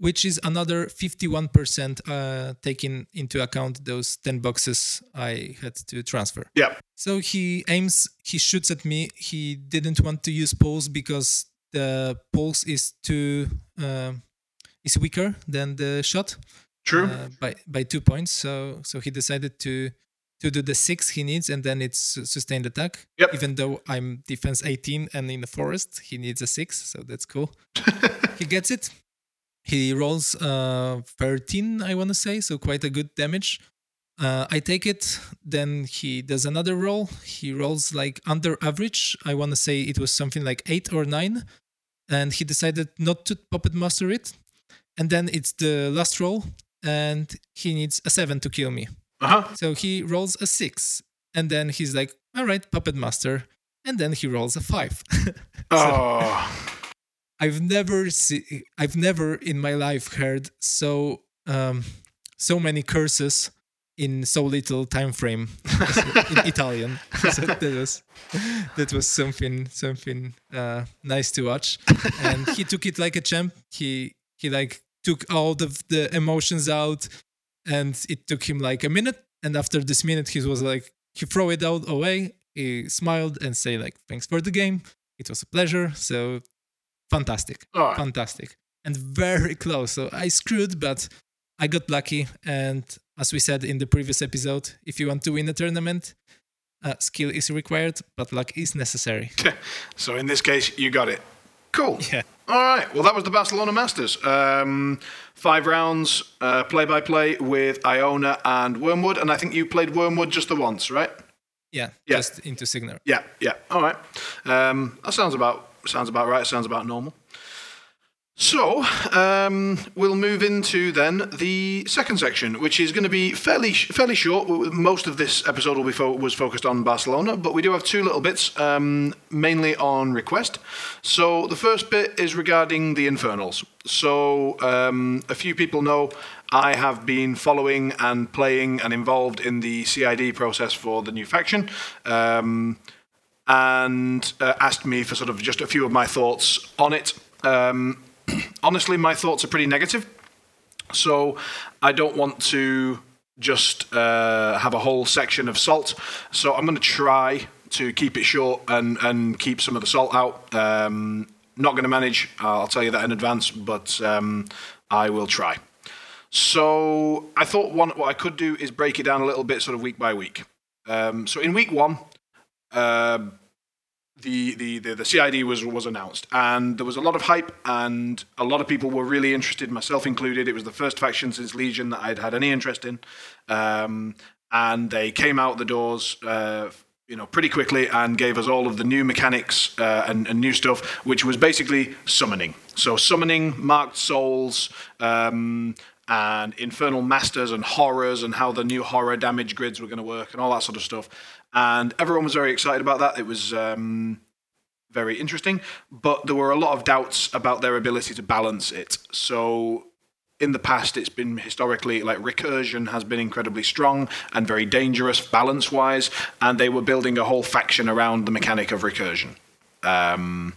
which is another 51% uh, taking into account those 10 boxes I had to transfer. Yeah. So he aims, he shoots at me. He didn't want to use pulse because the pulse is too uh, is weaker than the shot. True. Uh, by by two points. So so he decided to to do the six he needs, and then it's sustained attack. Yep. Even though I'm defense 18 and in the forest, he needs a six, so that's cool. <laughs> he gets it he rolls uh, 13, I want to say, so quite a good damage. Uh, I take it. Then he does another roll. He rolls like under average. I want to say it was something like eight or nine, and he decided not to puppet master it. And then it's the last roll, and he needs a seven to kill me. Uh huh. So he rolls a six, and then he's like, "All right, puppet master," and then he rolls a five. <laughs> Oh. I've never see, I've never in my life heard so um, so many curses in so little time frame in <laughs> Italian. so that was that was something something uh, nice to watch. And he took it like a champ. He he like took all of the emotions out, and it took him like a minute. And after this minute, he was like he threw it out away. He smiled and say like thanks for the game. It was a pleasure. So fantastic, right. fantastic, and very close. So I screwed, but I got lucky. And as we said in the previous episode, if you want to win a tournament, uh, skill is required, but luck is necessary. <laughs> So in this case, you got it. Cool. Yeah. All right. Well, that was the Barcelona Masters. Um, five rounds, play by play with Iona and Wormwood, and I think you played Wormwood just the once, right? Yeah, Yeah. just into Cygnar. Yeah. Yeah. All right. Um, that sounds about sounds about right. Sounds about normal. So um, we'll move into then the second section, which is going to be fairly fairly short. Most of this episode will be fo- was focused on Barcelona, but we do have two little bits, um, mainly on request. So the first bit is regarding the Infernals. So um, a few people know I have been following and playing and involved in the CID process for the new faction. And uh, asked me for sort of just a few of my thoughts on it. Um, <clears throat> honestly, my thoughts are pretty negative. So I don't want to just uh, have a whole section of salt. So I'm going to try to keep it short and, and keep some of the salt out. Um, not going to manage, I'll tell you that in advance, but um, I will try. So I thought one what I could do is break it down a little bit, sort of week by week. Um, so in week one, um the, the, the, the CID was, was announced, and there was a lot of hype, and a lot of people were really interested, myself included. It was the first faction since Legion that I'd had any interest in, um, and they came out the doors, uh, you know, pretty quickly and gave us all of the new mechanics uh, and, and new stuff, which was basically summoning. So summoning, marked souls, um, and infernal masters and horrors and how the new horror damage grids were going to work and all that sort of stuff. And everyone was very excited about that. It was um, very interesting, but there were a lot of doubts about their ability to balance it. So in the past, it's been historically like recursion has been incredibly strong and very dangerous balance wise, and they were building a whole faction around the mechanic of recursion. Um,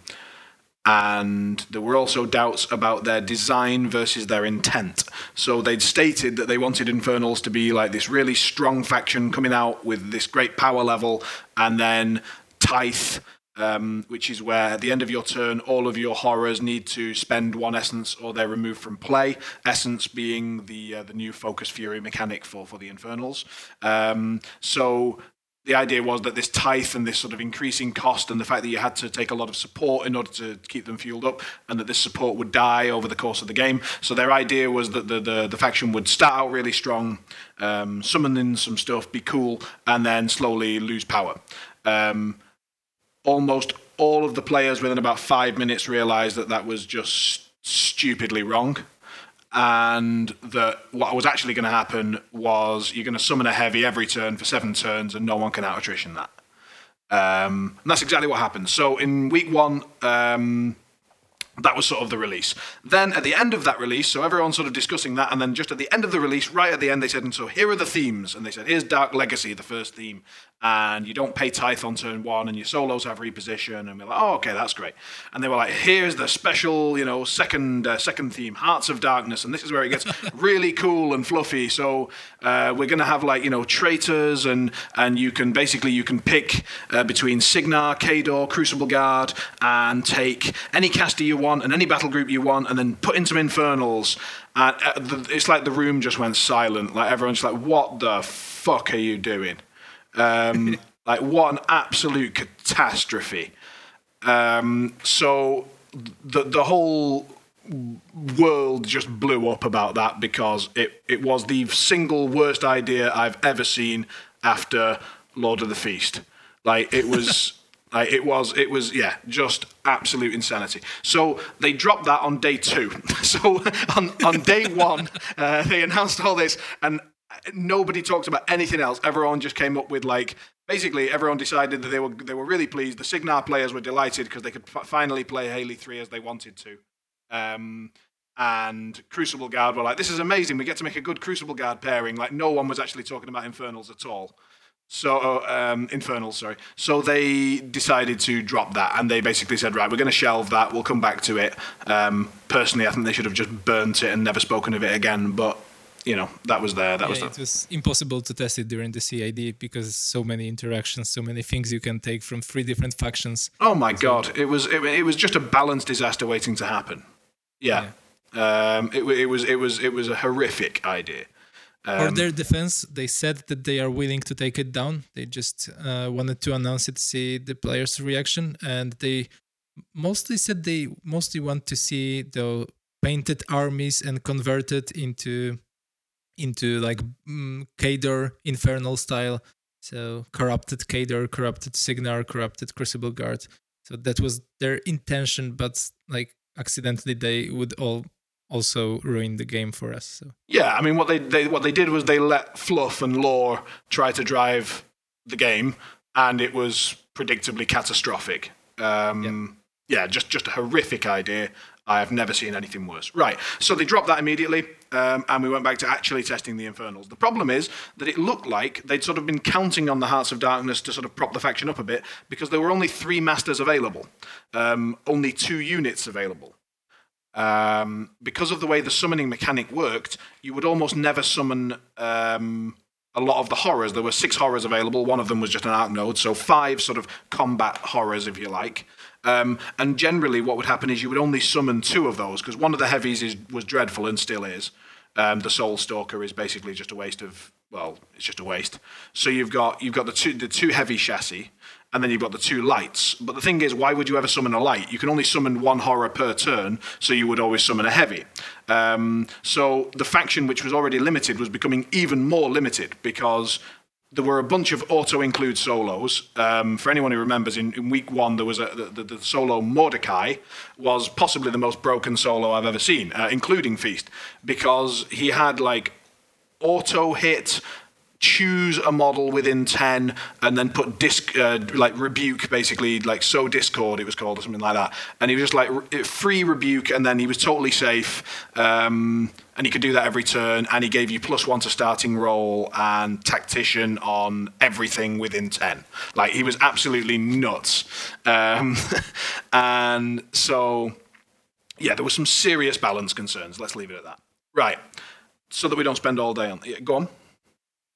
and there were also doubts about their design versus their intent. So they'd stated that they wanted Infernals to be like this really strong faction coming out with this great power level, and then Tithe, um, which is where at the end of your turn, all of your horrors need to spend one essence or they're removed from play. Essence being the uh, the new Focus Fury mechanic for for the Infernals. Um, so the idea was that this tithe and this sort of increasing cost and the fact that you had to take a lot of support in order to keep them fueled up and that this support would die over the course of the game. So their idea was that the, the, the faction would start out really strong, um, summon in some stuff, be cool, and then slowly lose power. Um, almost all of the players within about five minutes realized that that was just stupidly wrong and that what was actually going to happen was you're going to summon a heavy every turn for seven turns, and no one can out attrition that. Um, and that's exactly what happened. So in week one, um, that was sort of the release. Then at the end of that release, so everyone's sort of discussing that, and then just at the end of the release, right at the end, they said, and so here are the themes. And they said, here's Dark Legacy, the first theme. And you don't pay tithe on turn one, and your solos have reposition. And we're like, oh, okay, that's great. And they were like, here's the special, you know, second uh, second theme, Hearts of Darkness. And this is where it gets <laughs> really cool and fluffy. So uh, we're going to have like, you know, traitors, and and you can basically, you can pick uh, between Cygnar, Khador, Crucible Guard, and take any caster you want and any battle group you want, and then put in some Infernals. And uh, the, it's like the room just went silent. Like everyone's like, what the fuck are you doing? Um, <laughs> like what an absolute catastrophe. Um, so the the whole world just blew up about that because it, it was the single worst idea I've ever seen after Lord of the Feast. Like it was <laughs> like it was it was yeah, just absolute insanity. So they dropped that on day two. <laughs> So on on day one, uh, they announced all this and nobody talked about anything else. Everyone just came up with like basically everyone decided that they were they were really pleased. The Cygnar players were delighted because they could f- finally play Haley 3 as they wanted to. Um, and Crucible Guard were like, "This is amazing. We get to make a good Crucible Guard pairing." Like no one was actually talking about Infernals at all. So um, Infernals, sorry. So they decided to drop that, and they basically said, "Right, we're going to shelve that. We'll come back to it." Um, personally, I think they should have just burnt it and never spoken of it again. But you know, that was there. That yeah, was there. it was impossible to test it during the CID because so many interactions, so many things you can take from three different factions. Oh my god, it was it, it was just a balanced disaster waiting to happen. Yeah, Um, it, it was it was it was a horrific idea. For their defense, they said that they are willing to take it down. They just uh, wanted to announce it, see the players' reaction, and they mostly said they mostly want to see the painted armies and converted into into like mm, Khador Infernal style. So corrupted Khador, corrupted Cygnar, corrupted Crucible Guard. So that was their intention, but like accidentally they would all also ruin the game for us. So Yeah, I mean what they, they what they did was they let fluff and lore try to drive the game, and it was predictably catastrophic. Um, Yeah, just just a horrific idea. I have never seen anything worse. Right, so they dropped that immediately, um, and we went back to actually testing the Infernals. The problem is that it looked like they'd sort of been counting on the Hearts of Darkness to sort of prop the faction up a bit because there were only three masters available, um, only two units available um, because of the way the summoning mechanic worked, you would almost never summon um, a lot of the horrors. There were six horrors available. One of them was just an arc node, so five sort of combat horrors, if you like. Um, and generally, what would happen is you would only summon two of those because one of the heavies is, was dreadful and still is. Um, the Soul Stalker is basically just a waste of well, it's just a waste. So you've got you've got the two the two heavy chassis, and then you've got the two lights. But the thing is, why would you ever summon a light? You can only summon one horror per turn, so you would always summon a heavy. Um, so the faction, which was already limited, was becoming even more limited because there were a bunch of auto-include solos. Um, for anyone who remembers, in, in week one there was a, the, the, the solo Mordecai was possibly the most broken solo I've ever seen, uh, including Feast, because he had like auto hit choose a model within 10 and then put disc uh, like rebuke basically like so discord it was called or something like that. And he was just like re- free rebuke and then he was totally safe um, and he could do that every turn and he gave you plus one to starting roll and tactician on everything within 10 like he was absolutely nuts. Um, <laughs> and so yeah there were some serious balance concerns. Let's leave it at that. Right. So that we don't spend all day on yeah, go on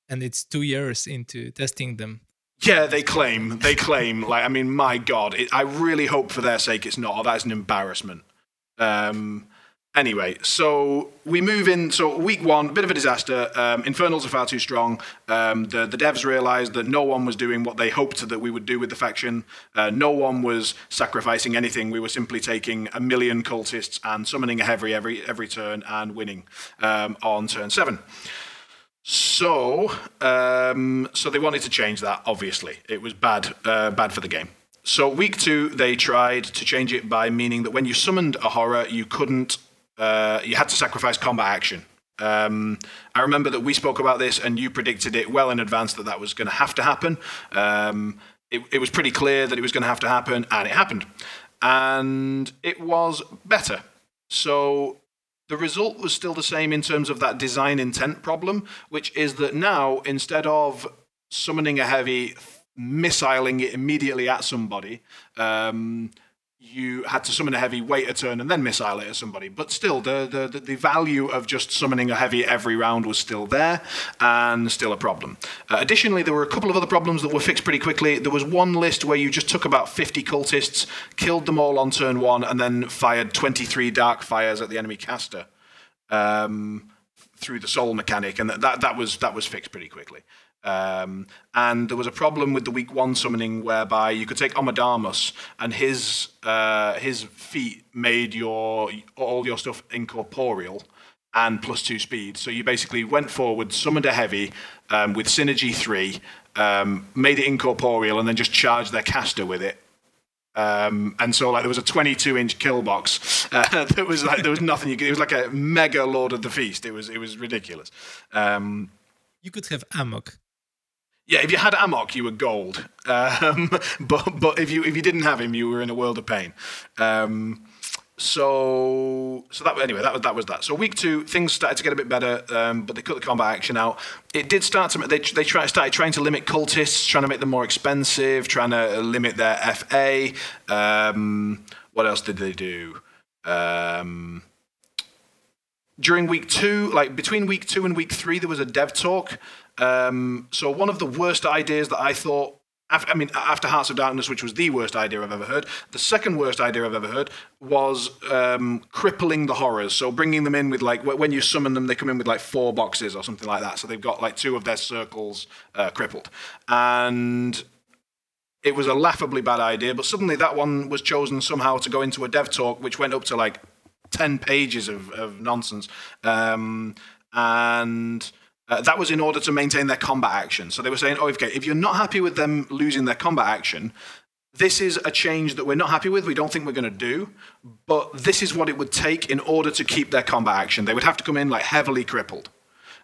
and it's two years into testing them. Yeah, they claim. They claim. Like, I mean, my God, it, I really hope for their sake it's not. That is an embarrassment. Um, anyway, so we move in. So week one, bit of a disaster. Um, Infernals are far too strong. Um, the the devs realized that no one was doing what they hoped that we would do with the faction. Uh, no one was sacrificing anything. We were simply taking a million cultists and summoning a heavy every every turn and winning um, on turn seven. So, um, so they wanted to change that. Obviously, it was bad, uh, bad for the game. So, week two, they tried to change it by meaning that when you summoned a horror, you couldn't, uh, you had to sacrifice combat action. Um, I remember that we spoke about this, and you predicted it well in advance that that was going to have to happen. Um, it, it was pretty clear that it was going to have to happen, and it happened, and it was better. So the result was still the same in terms of that design intent problem, which is that now instead of summoning a heavy, missiling it immediately at somebody, um, you had to summon a heavy, wait a turn, and then missile it at somebody. But still, the, the, the, value of just summoning a heavy every round was still there and still a problem. Uh, additionally, there were a couple of other problems that were fixed pretty quickly. There was one list where you just took about 50 cultists, killed them all on turn one, and then fired 23 dark fires at the enemy caster. Um, through the soul mechanic, and that, that, that was that was fixed pretty quickly. Um, and there was a problem with the week one summoning whereby you could take Omadamus and his uh, his feat made your all your stuff incorporeal and plus two speed. So you basically went forward, summoned a heavy um, with synergy three, um, made it incorporeal, and then just charged their caster with it. Um, and so like there was a 22 inch kill box. <laughs> Uh, there was like there was nothing you could. It was like a mega Lord of the Feast. It was it was ridiculous. Um, you could have Amok. Yeah, if you had Amok, you were gold. Um, <laughs> but but if you if you didn't have him, you were in a world of pain. Um, so so that anyway that was that was that. So week two things started to get a bit better, um, but they cut the combat action out. It did start to they they try, started trying to limit cultists, trying to make them more expensive, trying to limit their FA. Um, what else did they do? Um, during week two, like between week two and week three, there was a dev talk. Um, so one of the worst ideas that I thought after, I mean, after Hearts of Darkness, which was the worst idea I've ever heard, the second worst idea I've ever heard was um, crippling the horrors. So bringing them in with like when you summon them, they come in with like four boxes or something like that. So they've got like two of their circles uh, crippled, and it was a laughably bad idea. But suddenly that one was chosen somehow to go into a dev talk, which went up to like ten pages of, of nonsense, um, and uh, that was in order to maintain their combat action. So they were saying, oh, okay, if you're not happy with them losing their combat action, this is a change that we're not happy with, we don't think we're going to do, but this is what it would take in order to keep their combat action. They would have to come in like heavily crippled.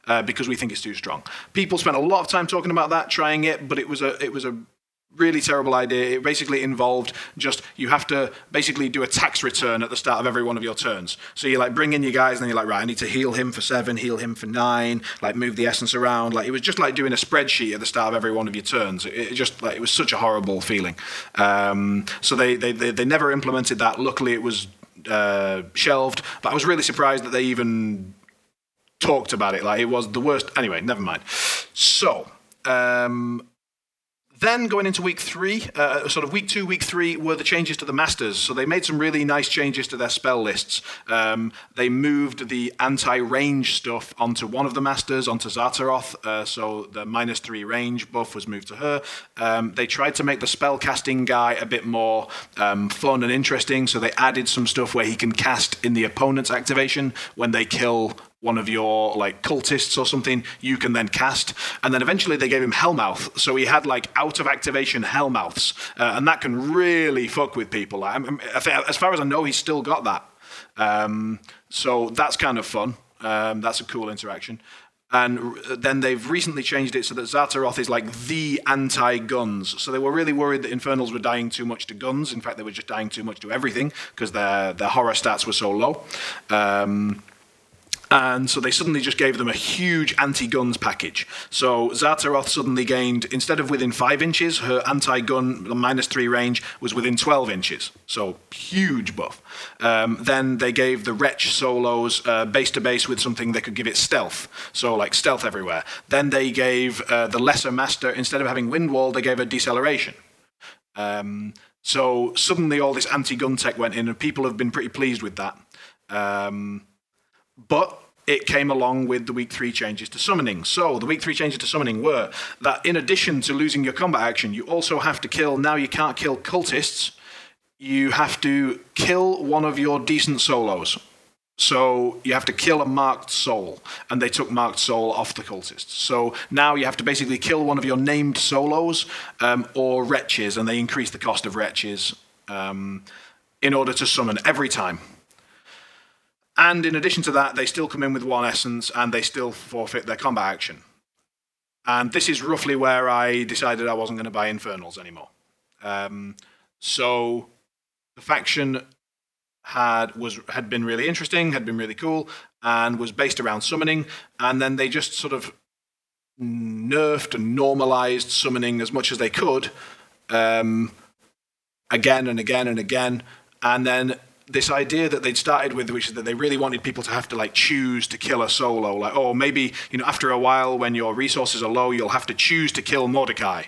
Uh, because we think it's too strong. People spent a lot of time talking about that, trying it, but it was a it was a really terrible idea. It basically involved just you have to basically do a tax return at the start of every one of your turns. So you like bring in your guys, and then you're like, right, I need to heal him for seven, heal him for nine, like move the essence around. Like it was just like doing a spreadsheet at the start of every one of your turns. It, it just like it was such a horrible feeling. Um, so they, they they they never implemented that. Luckily, it was uh, shelved. But I was really surprised that they even talked about it. Like it was the worst. Anyway, never mind. So. Um, then going into week three, uh, sort of week two, week three, were the changes to the masters. So they made some really nice changes to their spell lists. Um, they moved the anti-range stuff onto one of the masters, onto Xataroth. Uh, so the minus three range buff was moved to her. Um, they tried to make the spell casting guy a bit more um, fun and interesting. So they added some stuff where he can cast in the opponent's activation when they kill one of your like cultists or something, you can then cast. And then eventually they gave him Hellmouth, so he had like out of activation Hellmouths, uh, and that can really fuck with people. I, as far as I know, he's still got that. Um, so that's kind of fun. Um, that's a cool interaction. And then they've recently changed it so that Xataroth is like the anti-guns. So they were really worried that Infernals were dying too much to guns. In fact, they were just dying too much to everything because their their horror stats were so low. Um, and so they suddenly just gave them a huge anti-guns package. So Xataroth suddenly gained, instead of within five inches, her anti-gun minus three range was within 12 inches. So huge buff. Um, then they gave the Wretch solos uh, base to base with something that could give it stealth. So like stealth everywhere. Then they gave uh, the Lesser Master, instead of having wind wall, they gave her deceleration. Um, so suddenly all this anti-gun tech went in, and people have been pretty pleased with that. Um, but it came along with the week three changes to summoning. So the week three changes to summoning were that in addition to losing your combat action, you also have to kill. Now you can't kill cultists. You have to kill one of your decent solos. So you have to kill a marked soul, and they took marked soul off the cultists. So now you have to basically kill one of your named solos um, or wretches, and they increase the cost of wretches um, in order to summon every time. And in addition to that, they still come in with one essence and they still forfeit their combat action. And this is roughly where I decided I wasn't going to buy Infernals anymore. Um, so the faction had was had been really interesting, had been really cool, and was based around summoning. And then they just sort of nerfed and normalized summoning as much as they could, um, again and again and again. And then this idea that they'd started with, which is that they really wanted people to have to like choose to kill a solo. Like, oh, maybe you know, after a while, when your resources are low, you'll have to choose to kill Mordecai.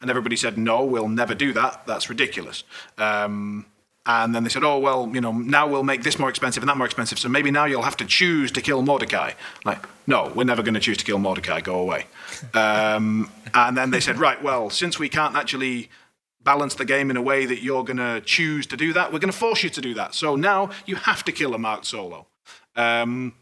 And everybody said, no, we'll never do that. That's ridiculous. Um, And then they said, oh, well, you know, now we'll make this more expensive and that more expensive. So maybe now you'll have to choose to kill Mordecai. Like, no, we're never going to choose to kill Mordecai. Go away. <laughs> Um, and then they said, right, well, since we can't actually balance the game in a way that you're going to choose to do that, we're going to force you to do that. So now you have to kill a marked solo. Um,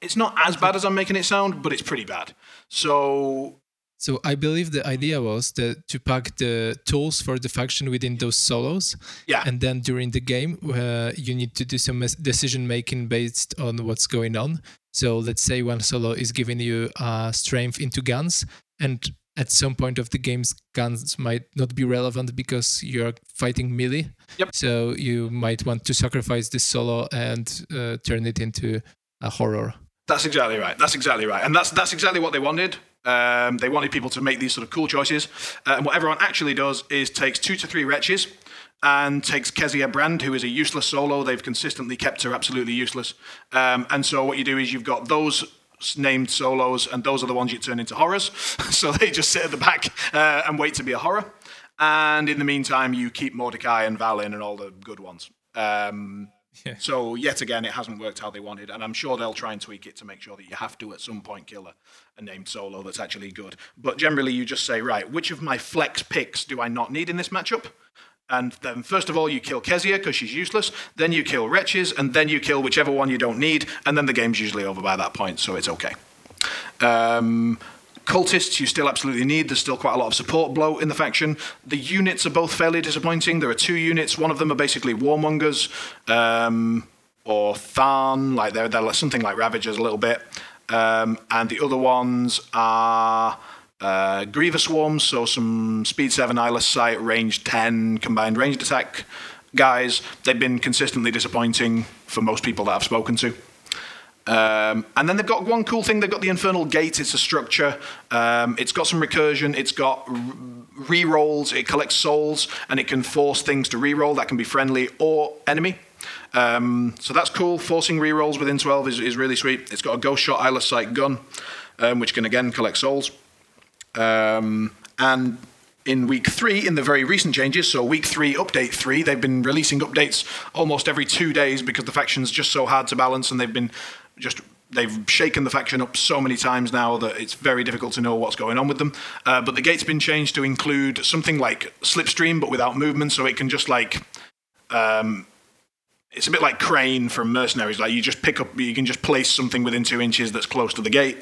it's not as bad as I'm making it sound, but it's pretty bad. So So I believe the idea was that to pack the tools for the faction within those solos, yeah, and then during the game uh, you need to do some decision making based on what's going on. So let's say one solo is giving you uh, strength into guns, and at some point of the game's guns might not be relevant because you're fighting melee. Yep. So you might want to sacrifice this solo and uh, turn it into a horror. That's exactly right. That's exactly right, and that's that's exactly what they wanted. Um, they wanted people to make these sort of cool choices, uh, and what everyone actually does is takes two to three wretches and takes Kezia Brand, who is a useless solo. They've consistently kept her absolutely useless, um, and so what you do is you've got those named solos, and those are the ones you turn into horrors. <laughs> so they just sit at the back uh, and wait to be a horror, and in the meantime you keep Mordecai and Valin and all the good ones. Um, Yeah. so yet again, it hasn't worked how they wanted, and I'm sure they'll try and tweak it to make sure that you have to at some point kill a, a named solo that's actually good. But generally, you just say, right, which of my flex picks do I not need in this matchup? And then first of all, you kill Kezia because she's useless. Then you kill wretches, and then you kill whichever one you don't need, and then the game's usually over by that point, so it's okay. Um, cultists you still absolutely need. There's still quite a lot of support blow in the faction. The units are both fairly disappointing. There are two units. One of them are basically warmongers um, or Tharn, like they're, they're something like Ravagers a little bit. Um, and the other ones are uh, Grievous Swarms, so some Speed 7 Eyeless Sight, range 10 combined ranged attack guys. They've been consistently disappointing for most people that I've spoken to. Um, and then they've got one cool thing. They've got the Infernal Gate. It's a structure. Um, it's got some recursion. It's got r- re-rolls. It collects souls, and it can force things to re-roll. That can be friendly or enemy. Um, so that's cool. Forcing re-rolls within 12 is, is really sweet. It's got a Ghost Shot Eyeless Sight gun, um, which can again collect souls. Um, and in week three, in the very recent changes, so week three, update three, they've been releasing updates almost every two days because the faction's just so hard to balance and they've been just. They've shaken the faction up so many times now that it's very difficult to know what's going on with them. Uh, but the gate's been changed to include something like Slipstream, but without movement, so it can just like um, it's a bit like crane from mercenaries like you just pick up you can just place something within two inches that's close to the gate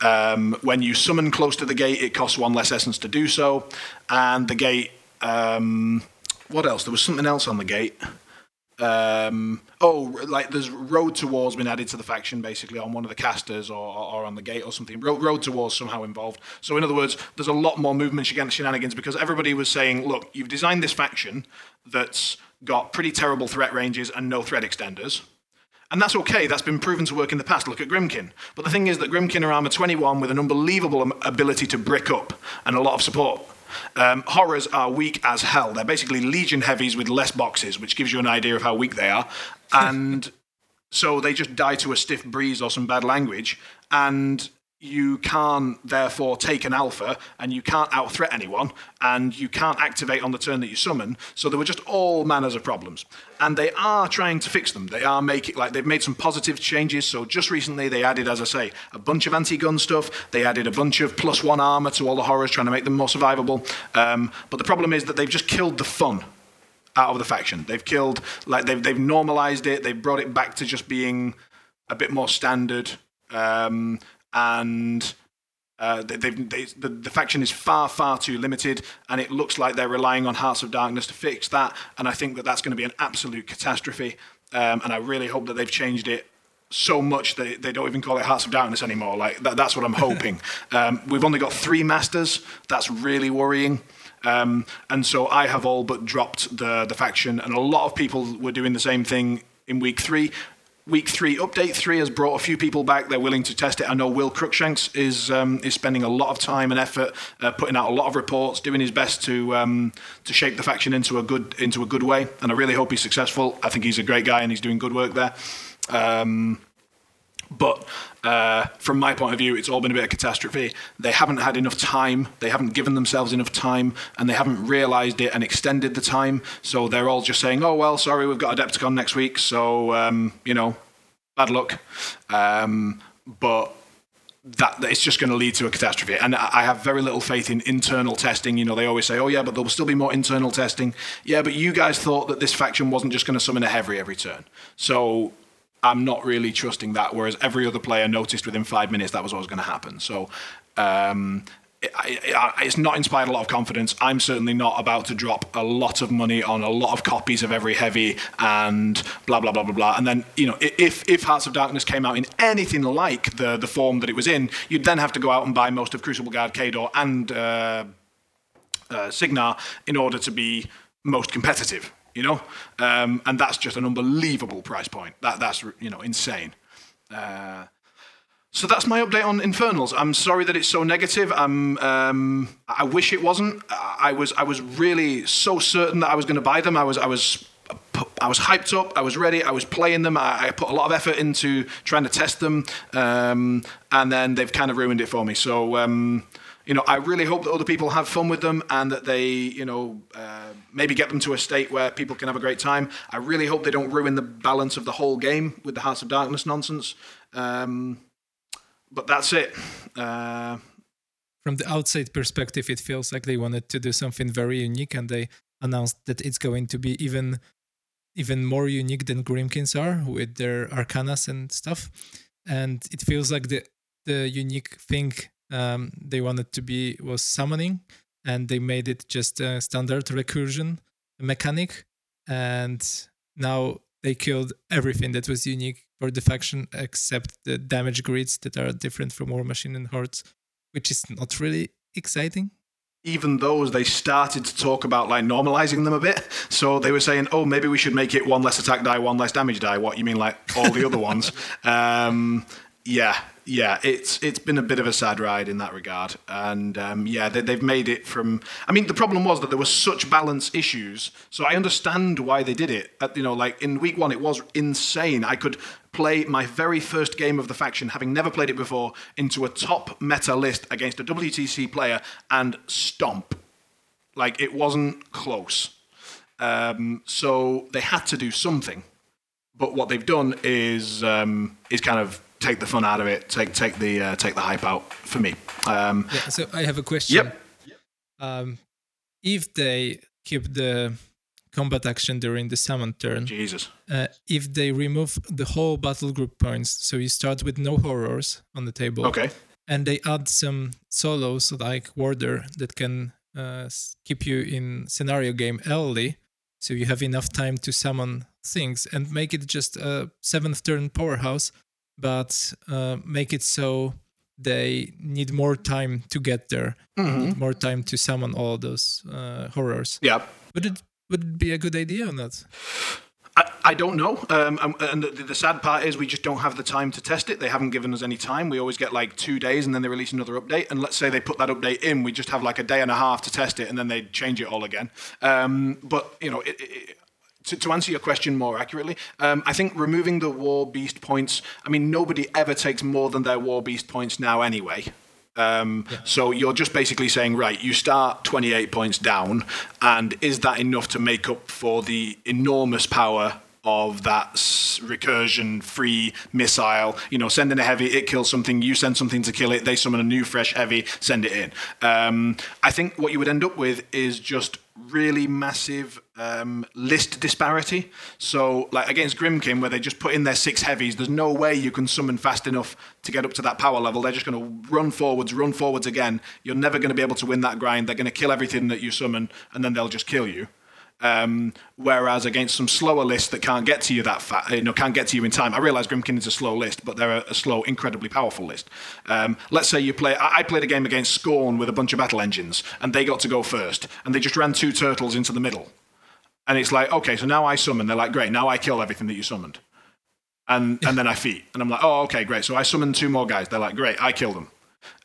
um, when you summon close to the gate it costs one less essence to do so and the gate um, what else there was something else on the gate um, oh, like there's Road to War's been added to the faction basically on one of the casters or, or on the gate or something. Road, Road to War's somehow involved. So in other words, there's a lot more movement against shenanigans because everybody was saying, look, you've designed this faction that's got pretty terrible threat ranges and no threat extenders. And that's okay, that's been proven to work in the past. Look at Grymkin. But the thing is that Grymkin are armor 21 with an unbelievable ability to brick up and a lot of support. Um, horrors are weak as hell. They're basically Legion heavies with less boxes, which gives you an idea of how weak they are. And <laughs> so they just die to a stiff breeze or some bad language. And you can't therefore take an alpha and you can't out threat anyone and you can't activate on the turn that you summon. So there were just all manners of problems. And they are trying to fix them. They are making like they've made some positive changes. So just recently they added as i say a bunch of anti-gun stuff. They added a bunch of plus one armor to all the horrors trying to make them more survivable. Um, but the problem is that they've just killed the fun out of the faction. They've killed like they've, they've normalized it. They've brought it back to just being a bit more standard. Um, and uh, they, they've, the, the faction is far, far too limited, and it looks like they're relying on Hearts of Darkness to fix that. And I think that that's going to be an absolute catastrophe. Um, and I really hope that they've changed it so much that they don't even call it Hearts of Darkness anymore. Like that, that's what I'm hoping. <laughs> um, we've only got three masters. That's really worrying. Um, and so I have all but dropped the the faction, and a lot of people were doing the same thing in week three. Week three, update three has brought a few people back. They're willing to test it. I know Will Crookshanks is um, is spending a lot of time and effort, uh, putting out a lot of reports, doing his best to um, to shape the faction into a good into a good way. And I really hope he's successful. I think he's a great guy and he's doing good work there. Um, But uh, from my point of view, it's all been a bit of a catastrophe. They haven't had enough time. They haven't given themselves enough time, and they haven't realised it and extended the time. So they're all just saying, "Oh well, sorry, we've got Adepticon next week, so um, you know, bad luck." Um, but that, that it's just going to lead to a catastrophe. And I have very little faith in internal testing. You know, they always say, "Oh yeah, but there will still be more internal testing." Yeah, but you guys thought that this faction wasn't just going to summon a heavy every turn, so I'm not really trusting that. Whereas every other player noticed within five minutes that was what was going to happen. So. Um, it, it, it's not inspired a lot of confidence. I'm certainly not about to drop a lot of money on a lot of copies of every heavy and blah blah blah blah blah. And then you know, if if Hearts of Darkness came out in anything like the the form that it was in, you'd then have to go out and buy most of Crucible Guard, Khador, and uh, uh, Cygnar in order to be most competitive you know, um, and that's just an unbelievable price point. That that's you know insane. Uh, so that's my update on Infernals. I'm sorry that it's so negative. I'm, um, I wish it wasn't. I was I was really so certain that I was going to buy them. I was I was I was hyped up. I was ready. I was playing them. I, I put a lot of effort into trying to test them, um, and then they've kind of ruined it for me. So um, you know, I really hope that other people have fun with them and that they, you know, uh, maybe get them to a state where people can have a great time. I really hope they don't ruin the balance of the whole game with the Hearts of Darkness nonsense. Um, but that's it. Uh, From the outside perspective, it feels like they wanted to do something very unique, and they announced that it's going to be even even more unique than Grymkins are with their arcanas and stuff. And it feels like the the unique thing um, they wanted to be was summoning, and they made it just a standard recursion mechanic. And now they killed everything that was unique for the faction except the damage grids that are different from Warmachine and Hordes, which is not really exciting. Even those they started to talk about like normalizing them a bit. So they were saying oh maybe we should make it one less attack die one less damage die. What you mean like all the other ones? <laughs> Um, yeah yeah, it's it's been a bit of a sad ride in that regard, and um, yeah, they, have made it from. I mean, the problem was that there were such balance issues, so I understand why they did it. At, you know, like in week one, it was insane. I could play my very first game of the faction, having never played it before, into a top meta list against a WTC player and stomp. Like it wasn't close. Um, so they had to do something, but what they've done is um, is kind of take the fun out of it, take take the uh, take the hype out for me. Um, yeah, so I have a question. Yep. Um, if they keep the combat action during the summon turn, Jesus. Uh, if they remove the whole battle group points, so you start with no horrors on the table. Okay. And they add some solos like Warder that can uh, keep you in scenario game early, so you have enough time to summon things and make it just a seventh turn powerhouse but uh, make it so they need more time to get there, mm-hmm. more time to summon all those uh, horrors. Yeah. Would it would it be a good idea or not? I, I don't know. Um, and the, the, sad part is we just don't have the time to test it. They haven't given us any time. We always get like two days and then they release another update. And let's say they put that update in, we just have like a day and a half to test it and then they change it all again. Um, but, you know, it, it, to, to answer your question more accurately, um, I think removing the War Beast points, I mean, nobody ever takes more than their War Beast points now anyway. Um, yeah. So you're just basically saying, right, you start 28 points down, and is that enough to make up for the enormous power of that recursion free missile. You know, send in a heavy, it kills something, you send something to kill it, they summon a new fresh heavy, send it in. Um, I think what you would end up with is just really massive um, list disparity. So, like against Grymkin, where they just put in their six heavies, there's no way you can summon fast enough to get up to that power level. They're just going to run forwards, run forwards again. You're never going to be able to win that grind. They're going to kill everything that you summon, and then they'll just kill you. Um, whereas against some slower lists that can't get to you that fast, you know, can't get to you in time. I realise Grymkin is a slow list, but they're a, a slow, incredibly powerful list. Um, let's say you play. I, I, played a game against Scorn with a bunch of battle engines, and they got to go first, and they just ran two turtles into the middle, and it's like, okay, so now I summon. They're like, great, now I kill everything that you summoned, and and then I feat, and I'm like, oh, okay, great. So I summon two more guys. They're like, great, I kill them.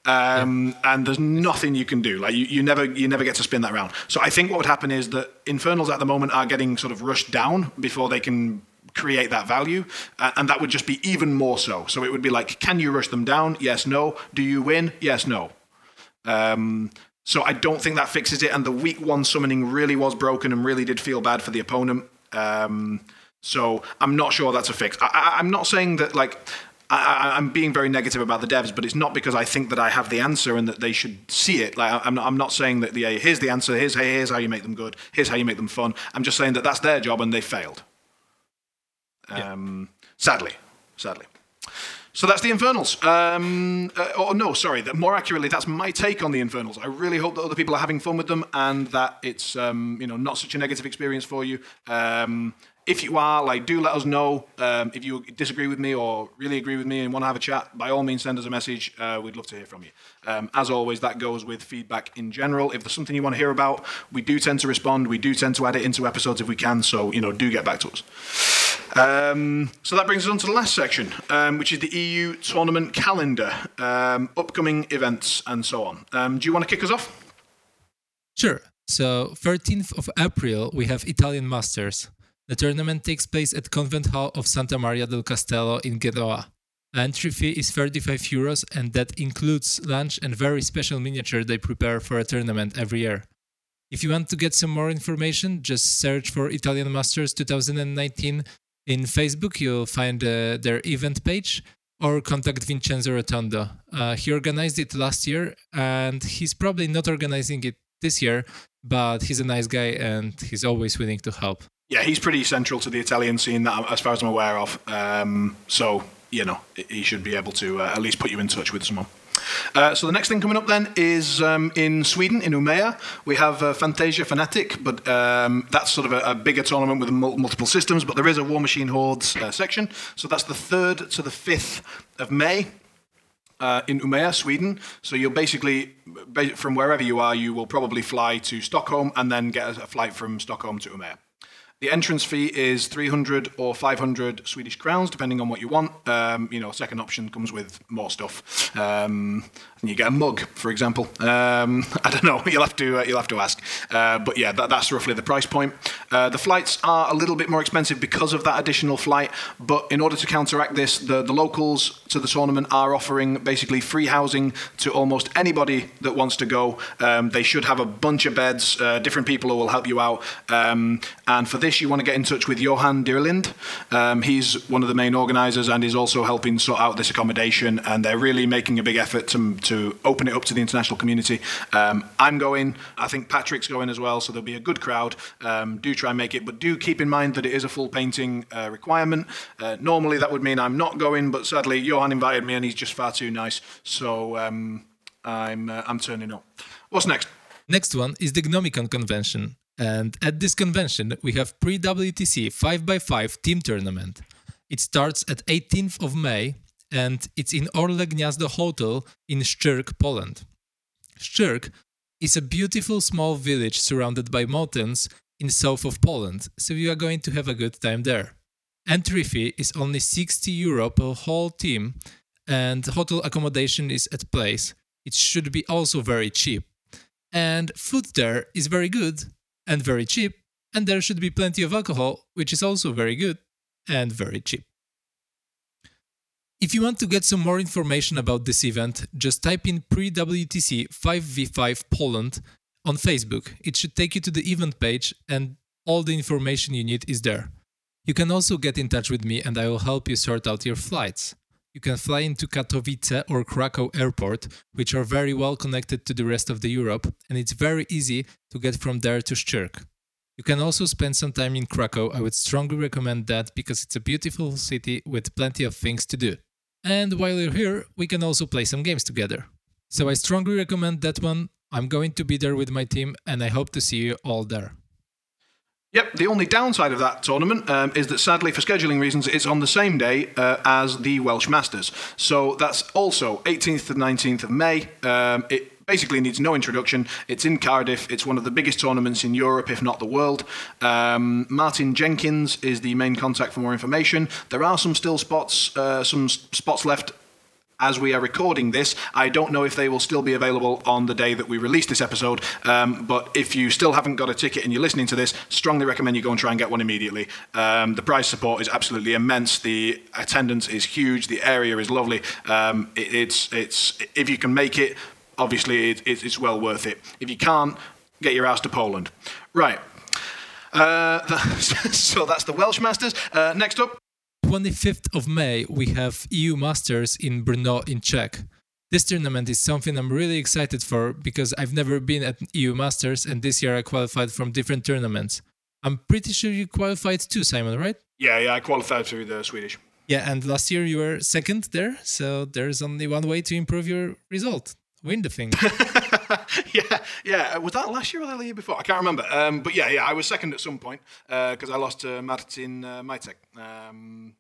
Um, yeah. and there's nothing you can do. Like you, you never you never get to spin that round. So I think what would happen is that Infernals at the moment are getting sort of rushed down before they can create that value, uh, and that would just be even more so. So it would be like, can you rush them down? Yes, no. Do you win? Yes, no. Um, so I don't think that fixes it. And the week one summoning really was broken and really did feel bad for the opponent. Um, so I'm not sure that's a fix. I, am not saying that like I, am being very negative about the devs, but it's not because I think that I have the answer and that they should see it. Like I'm not, I'm not saying that the here's the answer. Here's hey, here's how you make them good. Here's how you make them fun. I'm just saying that that's their job and they failed. Um, yeah. Sadly, sadly. So that's the Infernals. Um, uh, oh no, sorry. More accurately, that's my take on the Infernals. I really hope that other people are having fun with them and that it's um, you know not such a negative experience for you. Um, if you are, like, do let us know. Um, if you disagree with me or really agree with me and want to have a chat, by all means, send us a message. Uh, we'd love to hear from you. Um, as always, that goes with feedback in general. If there's something you want to hear about, we do tend to respond. We do tend to add it into episodes if we can. So, you know, do get back to us. Um, so that brings us on to the last section, um, which is the EU tournament calendar, um, upcoming events, and so on. Um, do you want to kick us off? Sure. So, 13th of April, we have Italian Masters. The tournament takes place at Convent Hall of Santa Maria del Castello in Genoa. Entry fee is 35 euros and that includes lunch and very special miniature they prepare for a tournament every year. If you want to get some more information, just search for Italian Masters 2019 in Facebook. You'll find uh, their event page or contact Vincenzo Rotondo. Uh, he organized it last year and he's probably not organizing it this year, but he's a nice guy and he's always willing to help yeah, he's pretty central to the Italian scene that, as far as I'm aware of. Um, so you know, he should be able to uh, at least put you in touch with someone. Uh, so the next thing coming up then is um, in Sweden, in Umeå. We have uh, Fantasia Fanatic, but um, that's sort of a, a, bigger tournament with mul- multiple systems. But there is a Warmachine Hordes uh, section. So that's the 3rd to the 5th of May. Uh, in Umeå, Sweden. So you'll basically, from wherever you are, you will probably fly to Stockholm and then get a, a flight from Stockholm to Umeå. The entrance fee is 300 or 500 Swedish crowns, depending on what you want. Um, you know, second option comes with more stuff. Um, and you get a mug, for example. Um, <laughs> I don't know. You'll have to uh, you'll have to ask. Uh, but yeah, that, that's roughly the price point. Uh, the flights are a little bit more expensive because of that additional flight. But in order to counteract this, the, the locals to the tournament are offering basically free housing to almost anybody that wants to go. Um, they should have a bunch of beds, uh, different people who will help you out. Um, and for this, you want to get in touch with Johan Dirlind. Um, he's one of the main organisers and is also helping sort out this accommodation. And they're really making a big effort to, to to open it up to the international community. Um, I'm going. I think Patrick's going as well, so there'll be a good crowd. Um, do try and make it, but do keep in mind that it is a full painting uh, requirement. Uh, normally, that would mean I'm not going, but sadly, Johan invited me, and he's just far too nice. So um, I'm uh, I'm turning up. What's next? Next one is the Gnomicon convention. And at this convention, we have pre WTC 5x5 team tournament. It starts at 18th of May and it's in Orle Gniazdo Hotel in Szczyrk, Poland. Szczyrk is a beautiful small village surrounded by mountains in south of Poland, so you are going to have a good time there. Entry fee is only 60 euro per whole team, and hotel accommodation is at place. It should be also very cheap. And food there is very good and very cheap, and there should be plenty of alcohol, which is also very good and very cheap. If you want to get some more information about this event, just type in pre-WTC 5v5 Poland on Facebook. It should take you to the event page and all the information you need is there. You can also get in touch with me and I will help you sort out your flights. You can fly into Katowice or Krakow airport, which are very well connected to the rest of the Europe, and it's very easy to get from there to Szczyrk. You can also spend some time in Krakow. I would strongly recommend that because it's a beautiful city with plenty of things to do. And while you're here, we can also play some games together. So I strongly recommend that one. I'm going to be there with my team, and I hope to see you all there. Yep, the only downside of that tournament um, is that sadly, for scheduling reasons, it's on the same day uh, as the Welsh Masters. So that's also 18th to 19th of May. Um, it basically needs no introduction. It's in Cardiff. It's one of the biggest tournaments in Europe, if not the world. Um, Martin Jenkins is the main contact for more information. There are some still spots, uh, some spots left as we are recording this. I don't know if they will still be available on the day that we release this episode, um, but if you still haven't got a ticket and you're listening to this, strongly recommend you go and try and get one immediately. Um, the prize support is absolutely immense. The attendance is huge. The area is lovely. Um, it, it's it's if you can make it, obviously it, it, it's well worth it. If you can't, get your ass to Poland. Right. Uh, <laughs> so that's the Welsh Masters. Uh, next up, 25th of May, we have EU Masters in Brno in Czech. This tournament is something I'm really excited for because I've never been at EU Masters and this year I qualified from different tournaments. I'm pretty sure you qualified too, Simon, right? Yeah, yeah, I qualified through the Swedish. Yeah, and last year you were second there, so there's only one way to improve your result win the thing. <laughs> yeah, yeah. Was that last year or the year before? I can't remember. Um, but yeah, yeah, I was second at some point because uh, I lost to Martin uh, Majtek. Um,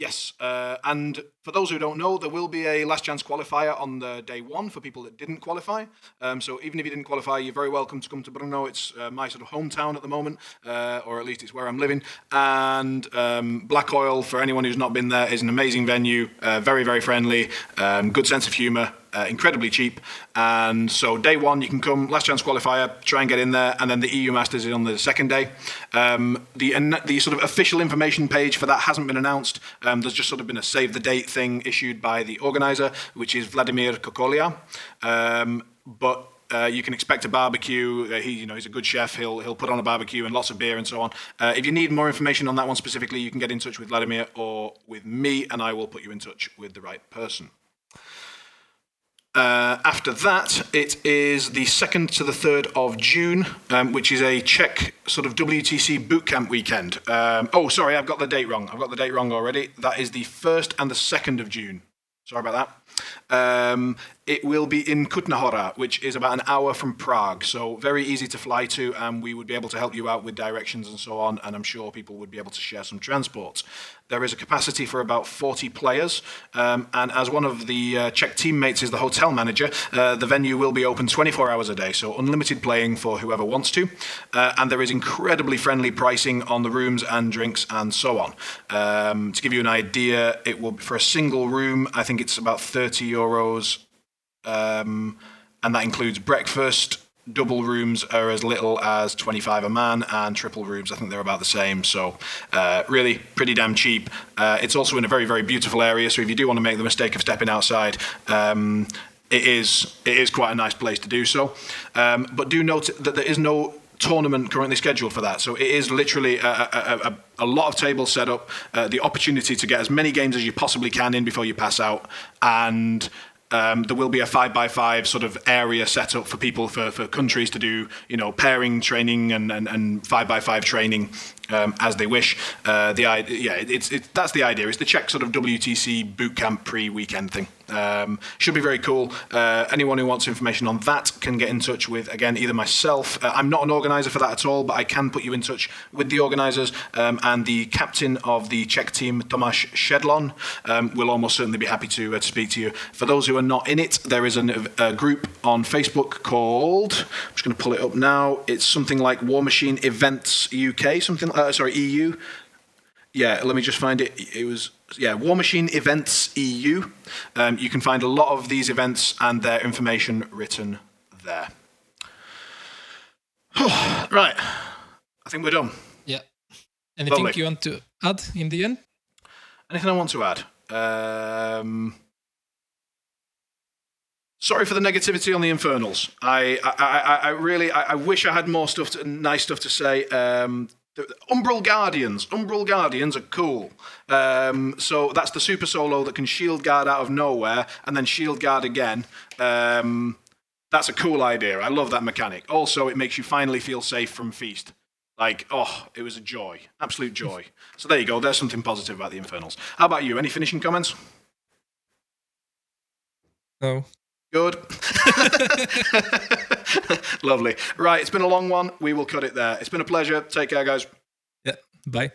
Yes, uh, and for those who don't know, there will be a last chance qualifier on the day one for people that didn't qualify. Um, so even if you didn't qualify, you're very welcome to come to Brno. It's uh, my sort of hometown at the moment, uh, or at least it's where I'm living. And um, Black Oil, for anyone who's not been there, is an amazing venue, uh, very very friendly, um, good sense of humour, uh, incredibly cheap. And so day one, you can come, last chance qualifier, try and get in there, and then the EU Masters is on the second day. Um, the the sort of official information page for that hasn't been announced. Um, there's just sort of been a save the date thing issued by the organizer, which is Vladimir Kokolia. Um, but uh, you can expect a barbecue. Uh, he, you know, he's a good chef. He'll he'll put on a barbecue and lots of beer and so on. Uh, if you need more information on that one specifically, you can get in touch with Vladimir or with me, and I will put you in touch with the right person. Uh, after that, it is the 2nd to the 3rd of June, um, which is a Czech sort of WTC bootcamp weekend. Um, oh, sorry, I've got the date wrong. I've got the date wrong already. That is the 1st and the 2nd of June. Sorry about that. Um, it will be in Kutna Hora, which is about an hour from Prague. So very easy to fly to, and we would be able to help you out with directions and so on. And I'm sure people would be able to share some transport. There is a capacity for about 40 players, um, and as one of the uh, Czech teammates is the hotel manager, uh, the venue will be open 24 hours a day, so unlimited playing for whoever wants to. Uh, and there is incredibly friendly pricing on the rooms and drinks and so on. Um, to give you an idea, it will be for a single room. I think it's about 30 euros um, and that includes breakfast. Double rooms are as little as 25 a man, and triple rooms, I think they're about the same. So, uh, really pretty damn cheap. Uh, it's also in a very, very beautiful area. So, if you do want to make the mistake of stepping outside, um, it is it is quite a nice place to do so. Um, but do note that there is no tournament currently scheduled for that. So it is literally a, a, a, a lot of tables set up, uh, the opportunity to get as many games as you possibly can in before you pass out, and um, there will be a five by five sort of area set up for people for, for countries to do you know pairing training and, and, and five by five training um, as they wish. Uh, the yeah, it's, it's that's the idea. It's the Czech sort of WTC bootcamp pre-weekend thing. Um, should be very cool. Uh, anyone who wants information on that can get in touch with again either myself. Uh, I'm not an organizer for that at all, but I can put you in touch with the organizers um, and the captain of the Czech team, Tomáš Shedlon. Um, will almost certainly be happy to, uh, to speak to you. For those who are not in it, there is an, a group on Facebook called. I'm just going to pull it up now. It's something like Warmachine Events UK, something uh, sorry, EU. Yeah, let me just find it. It was, yeah, Warmachine Events EU. Um, you can find a lot of these events and their information written there. <sighs> right. I think we're done. Yeah. Anything Lovely. you want to add in the end? Anything I want to add? Um, sorry for the negativity on the Infernals. I, I, I, I really, I, I, wish I had more stuff, to, nice stuff to say. Um, Umbral Guardians. Umbral Guardians are cool. Um, so that's the super solo that can shield guard out of nowhere and then shield guard again. Um, that's a cool idea. I love that mechanic. Also, it makes you finally feel safe from Feast. Like, oh, it was a joy. Absolute joy. so there you go. There's something positive about the Infernals. How about you? Any finishing comments? No. Good. <laughs> Lovely. Right, it's been a long one. We will cut it there. It's been a pleasure. Take care, guys. Yeah. Bye.